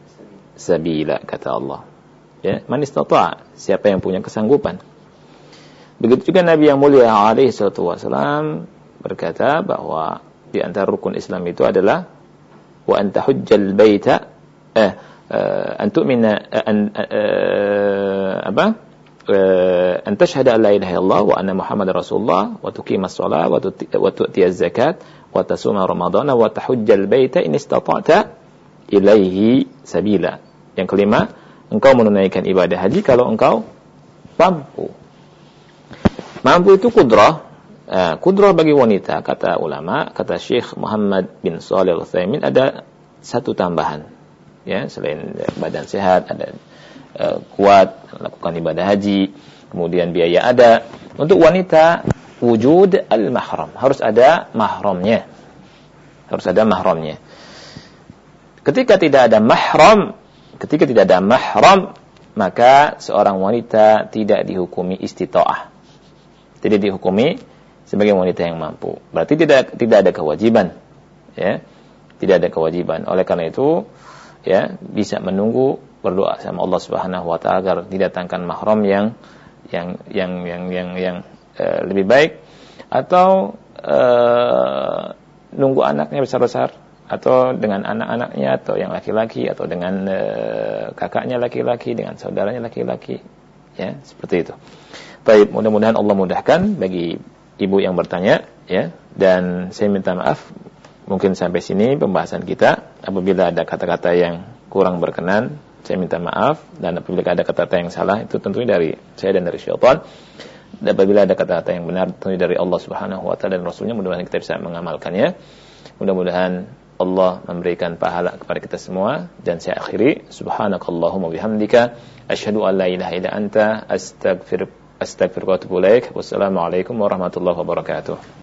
sabila kata Allah. Ya, man istata'a, siapa yang punya kesanggupan. Begitu juga Nabi yang mulia alaihi salatu wasallam berkata bahwa di antara rukun Islam itu adalah wa anta hujjal baita eh, uh, an tu'mina uh, an uh, apa an tashhada an la ilaha illallah wa anna muhammadar rasulullah wa tuqimas shalah wa tu'ti zakat wa tasuma ramadhana wa tahujjal baita in istata'ta ilaihi sabila. Yang kelima, engkau menunaikan ibadah haji kalau engkau mampu. Mampu itu kudrah. Uh, kudrah bagi wanita, kata ulama, kata Syekh Muhammad bin Salih al-Uthaymin, ada satu tambahan. Ya, selain badan sehat, ada uh, kuat, lakukan ibadah haji, kemudian biaya ada. Untuk wanita, wujud al-mahram. Harus ada mahramnya. Harus ada mahramnya. Ketika tidak ada mahram, ketika tidak ada mahram, maka seorang wanita tidak dihukumi istita'ah. Tidak dihukumi sebagai wanita yang mampu. Berarti tidak tidak ada kewajiban. Ya. Tidak ada kewajiban. Oleh karena itu, ya, bisa menunggu berdoa sama Allah Subhanahu wa taala agar didatangkan mahram yang yang yang yang yang, yang uh, lebih baik atau uh, nunggu anaknya besar-besar atau dengan anak-anaknya atau yang laki-laki atau dengan uh, kakaknya laki-laki dengan saudaranya laki-laki ya seperti itu. Baik, mudah-mudahan Allah mudahkan bagi ibu yang bertanya ya dan saya minta maaf mungkin sampai sini pembahasan kita apabila ada kata-kata yang kurang berkenan saya minta maaf dan apabila ada kata-kata yang salah itu tentunya dari saya dan dari syaitan. Dan apabila ada kata-kata yang benar tentunya dari Allah Subhanahu wa taala dan rasulnya mudah-mudahan kita bisa mengamalkannya. Mudah-mudahan Allah memberikan pahala kepada kita semua dan saya akhiri. Subhanakallahumma bihamdika asyhadu an la ilaha illa anta astaghfir astaghfiruka wa atubu ilaik. Wassalamu alaikum warahmatullahi wabarakatuh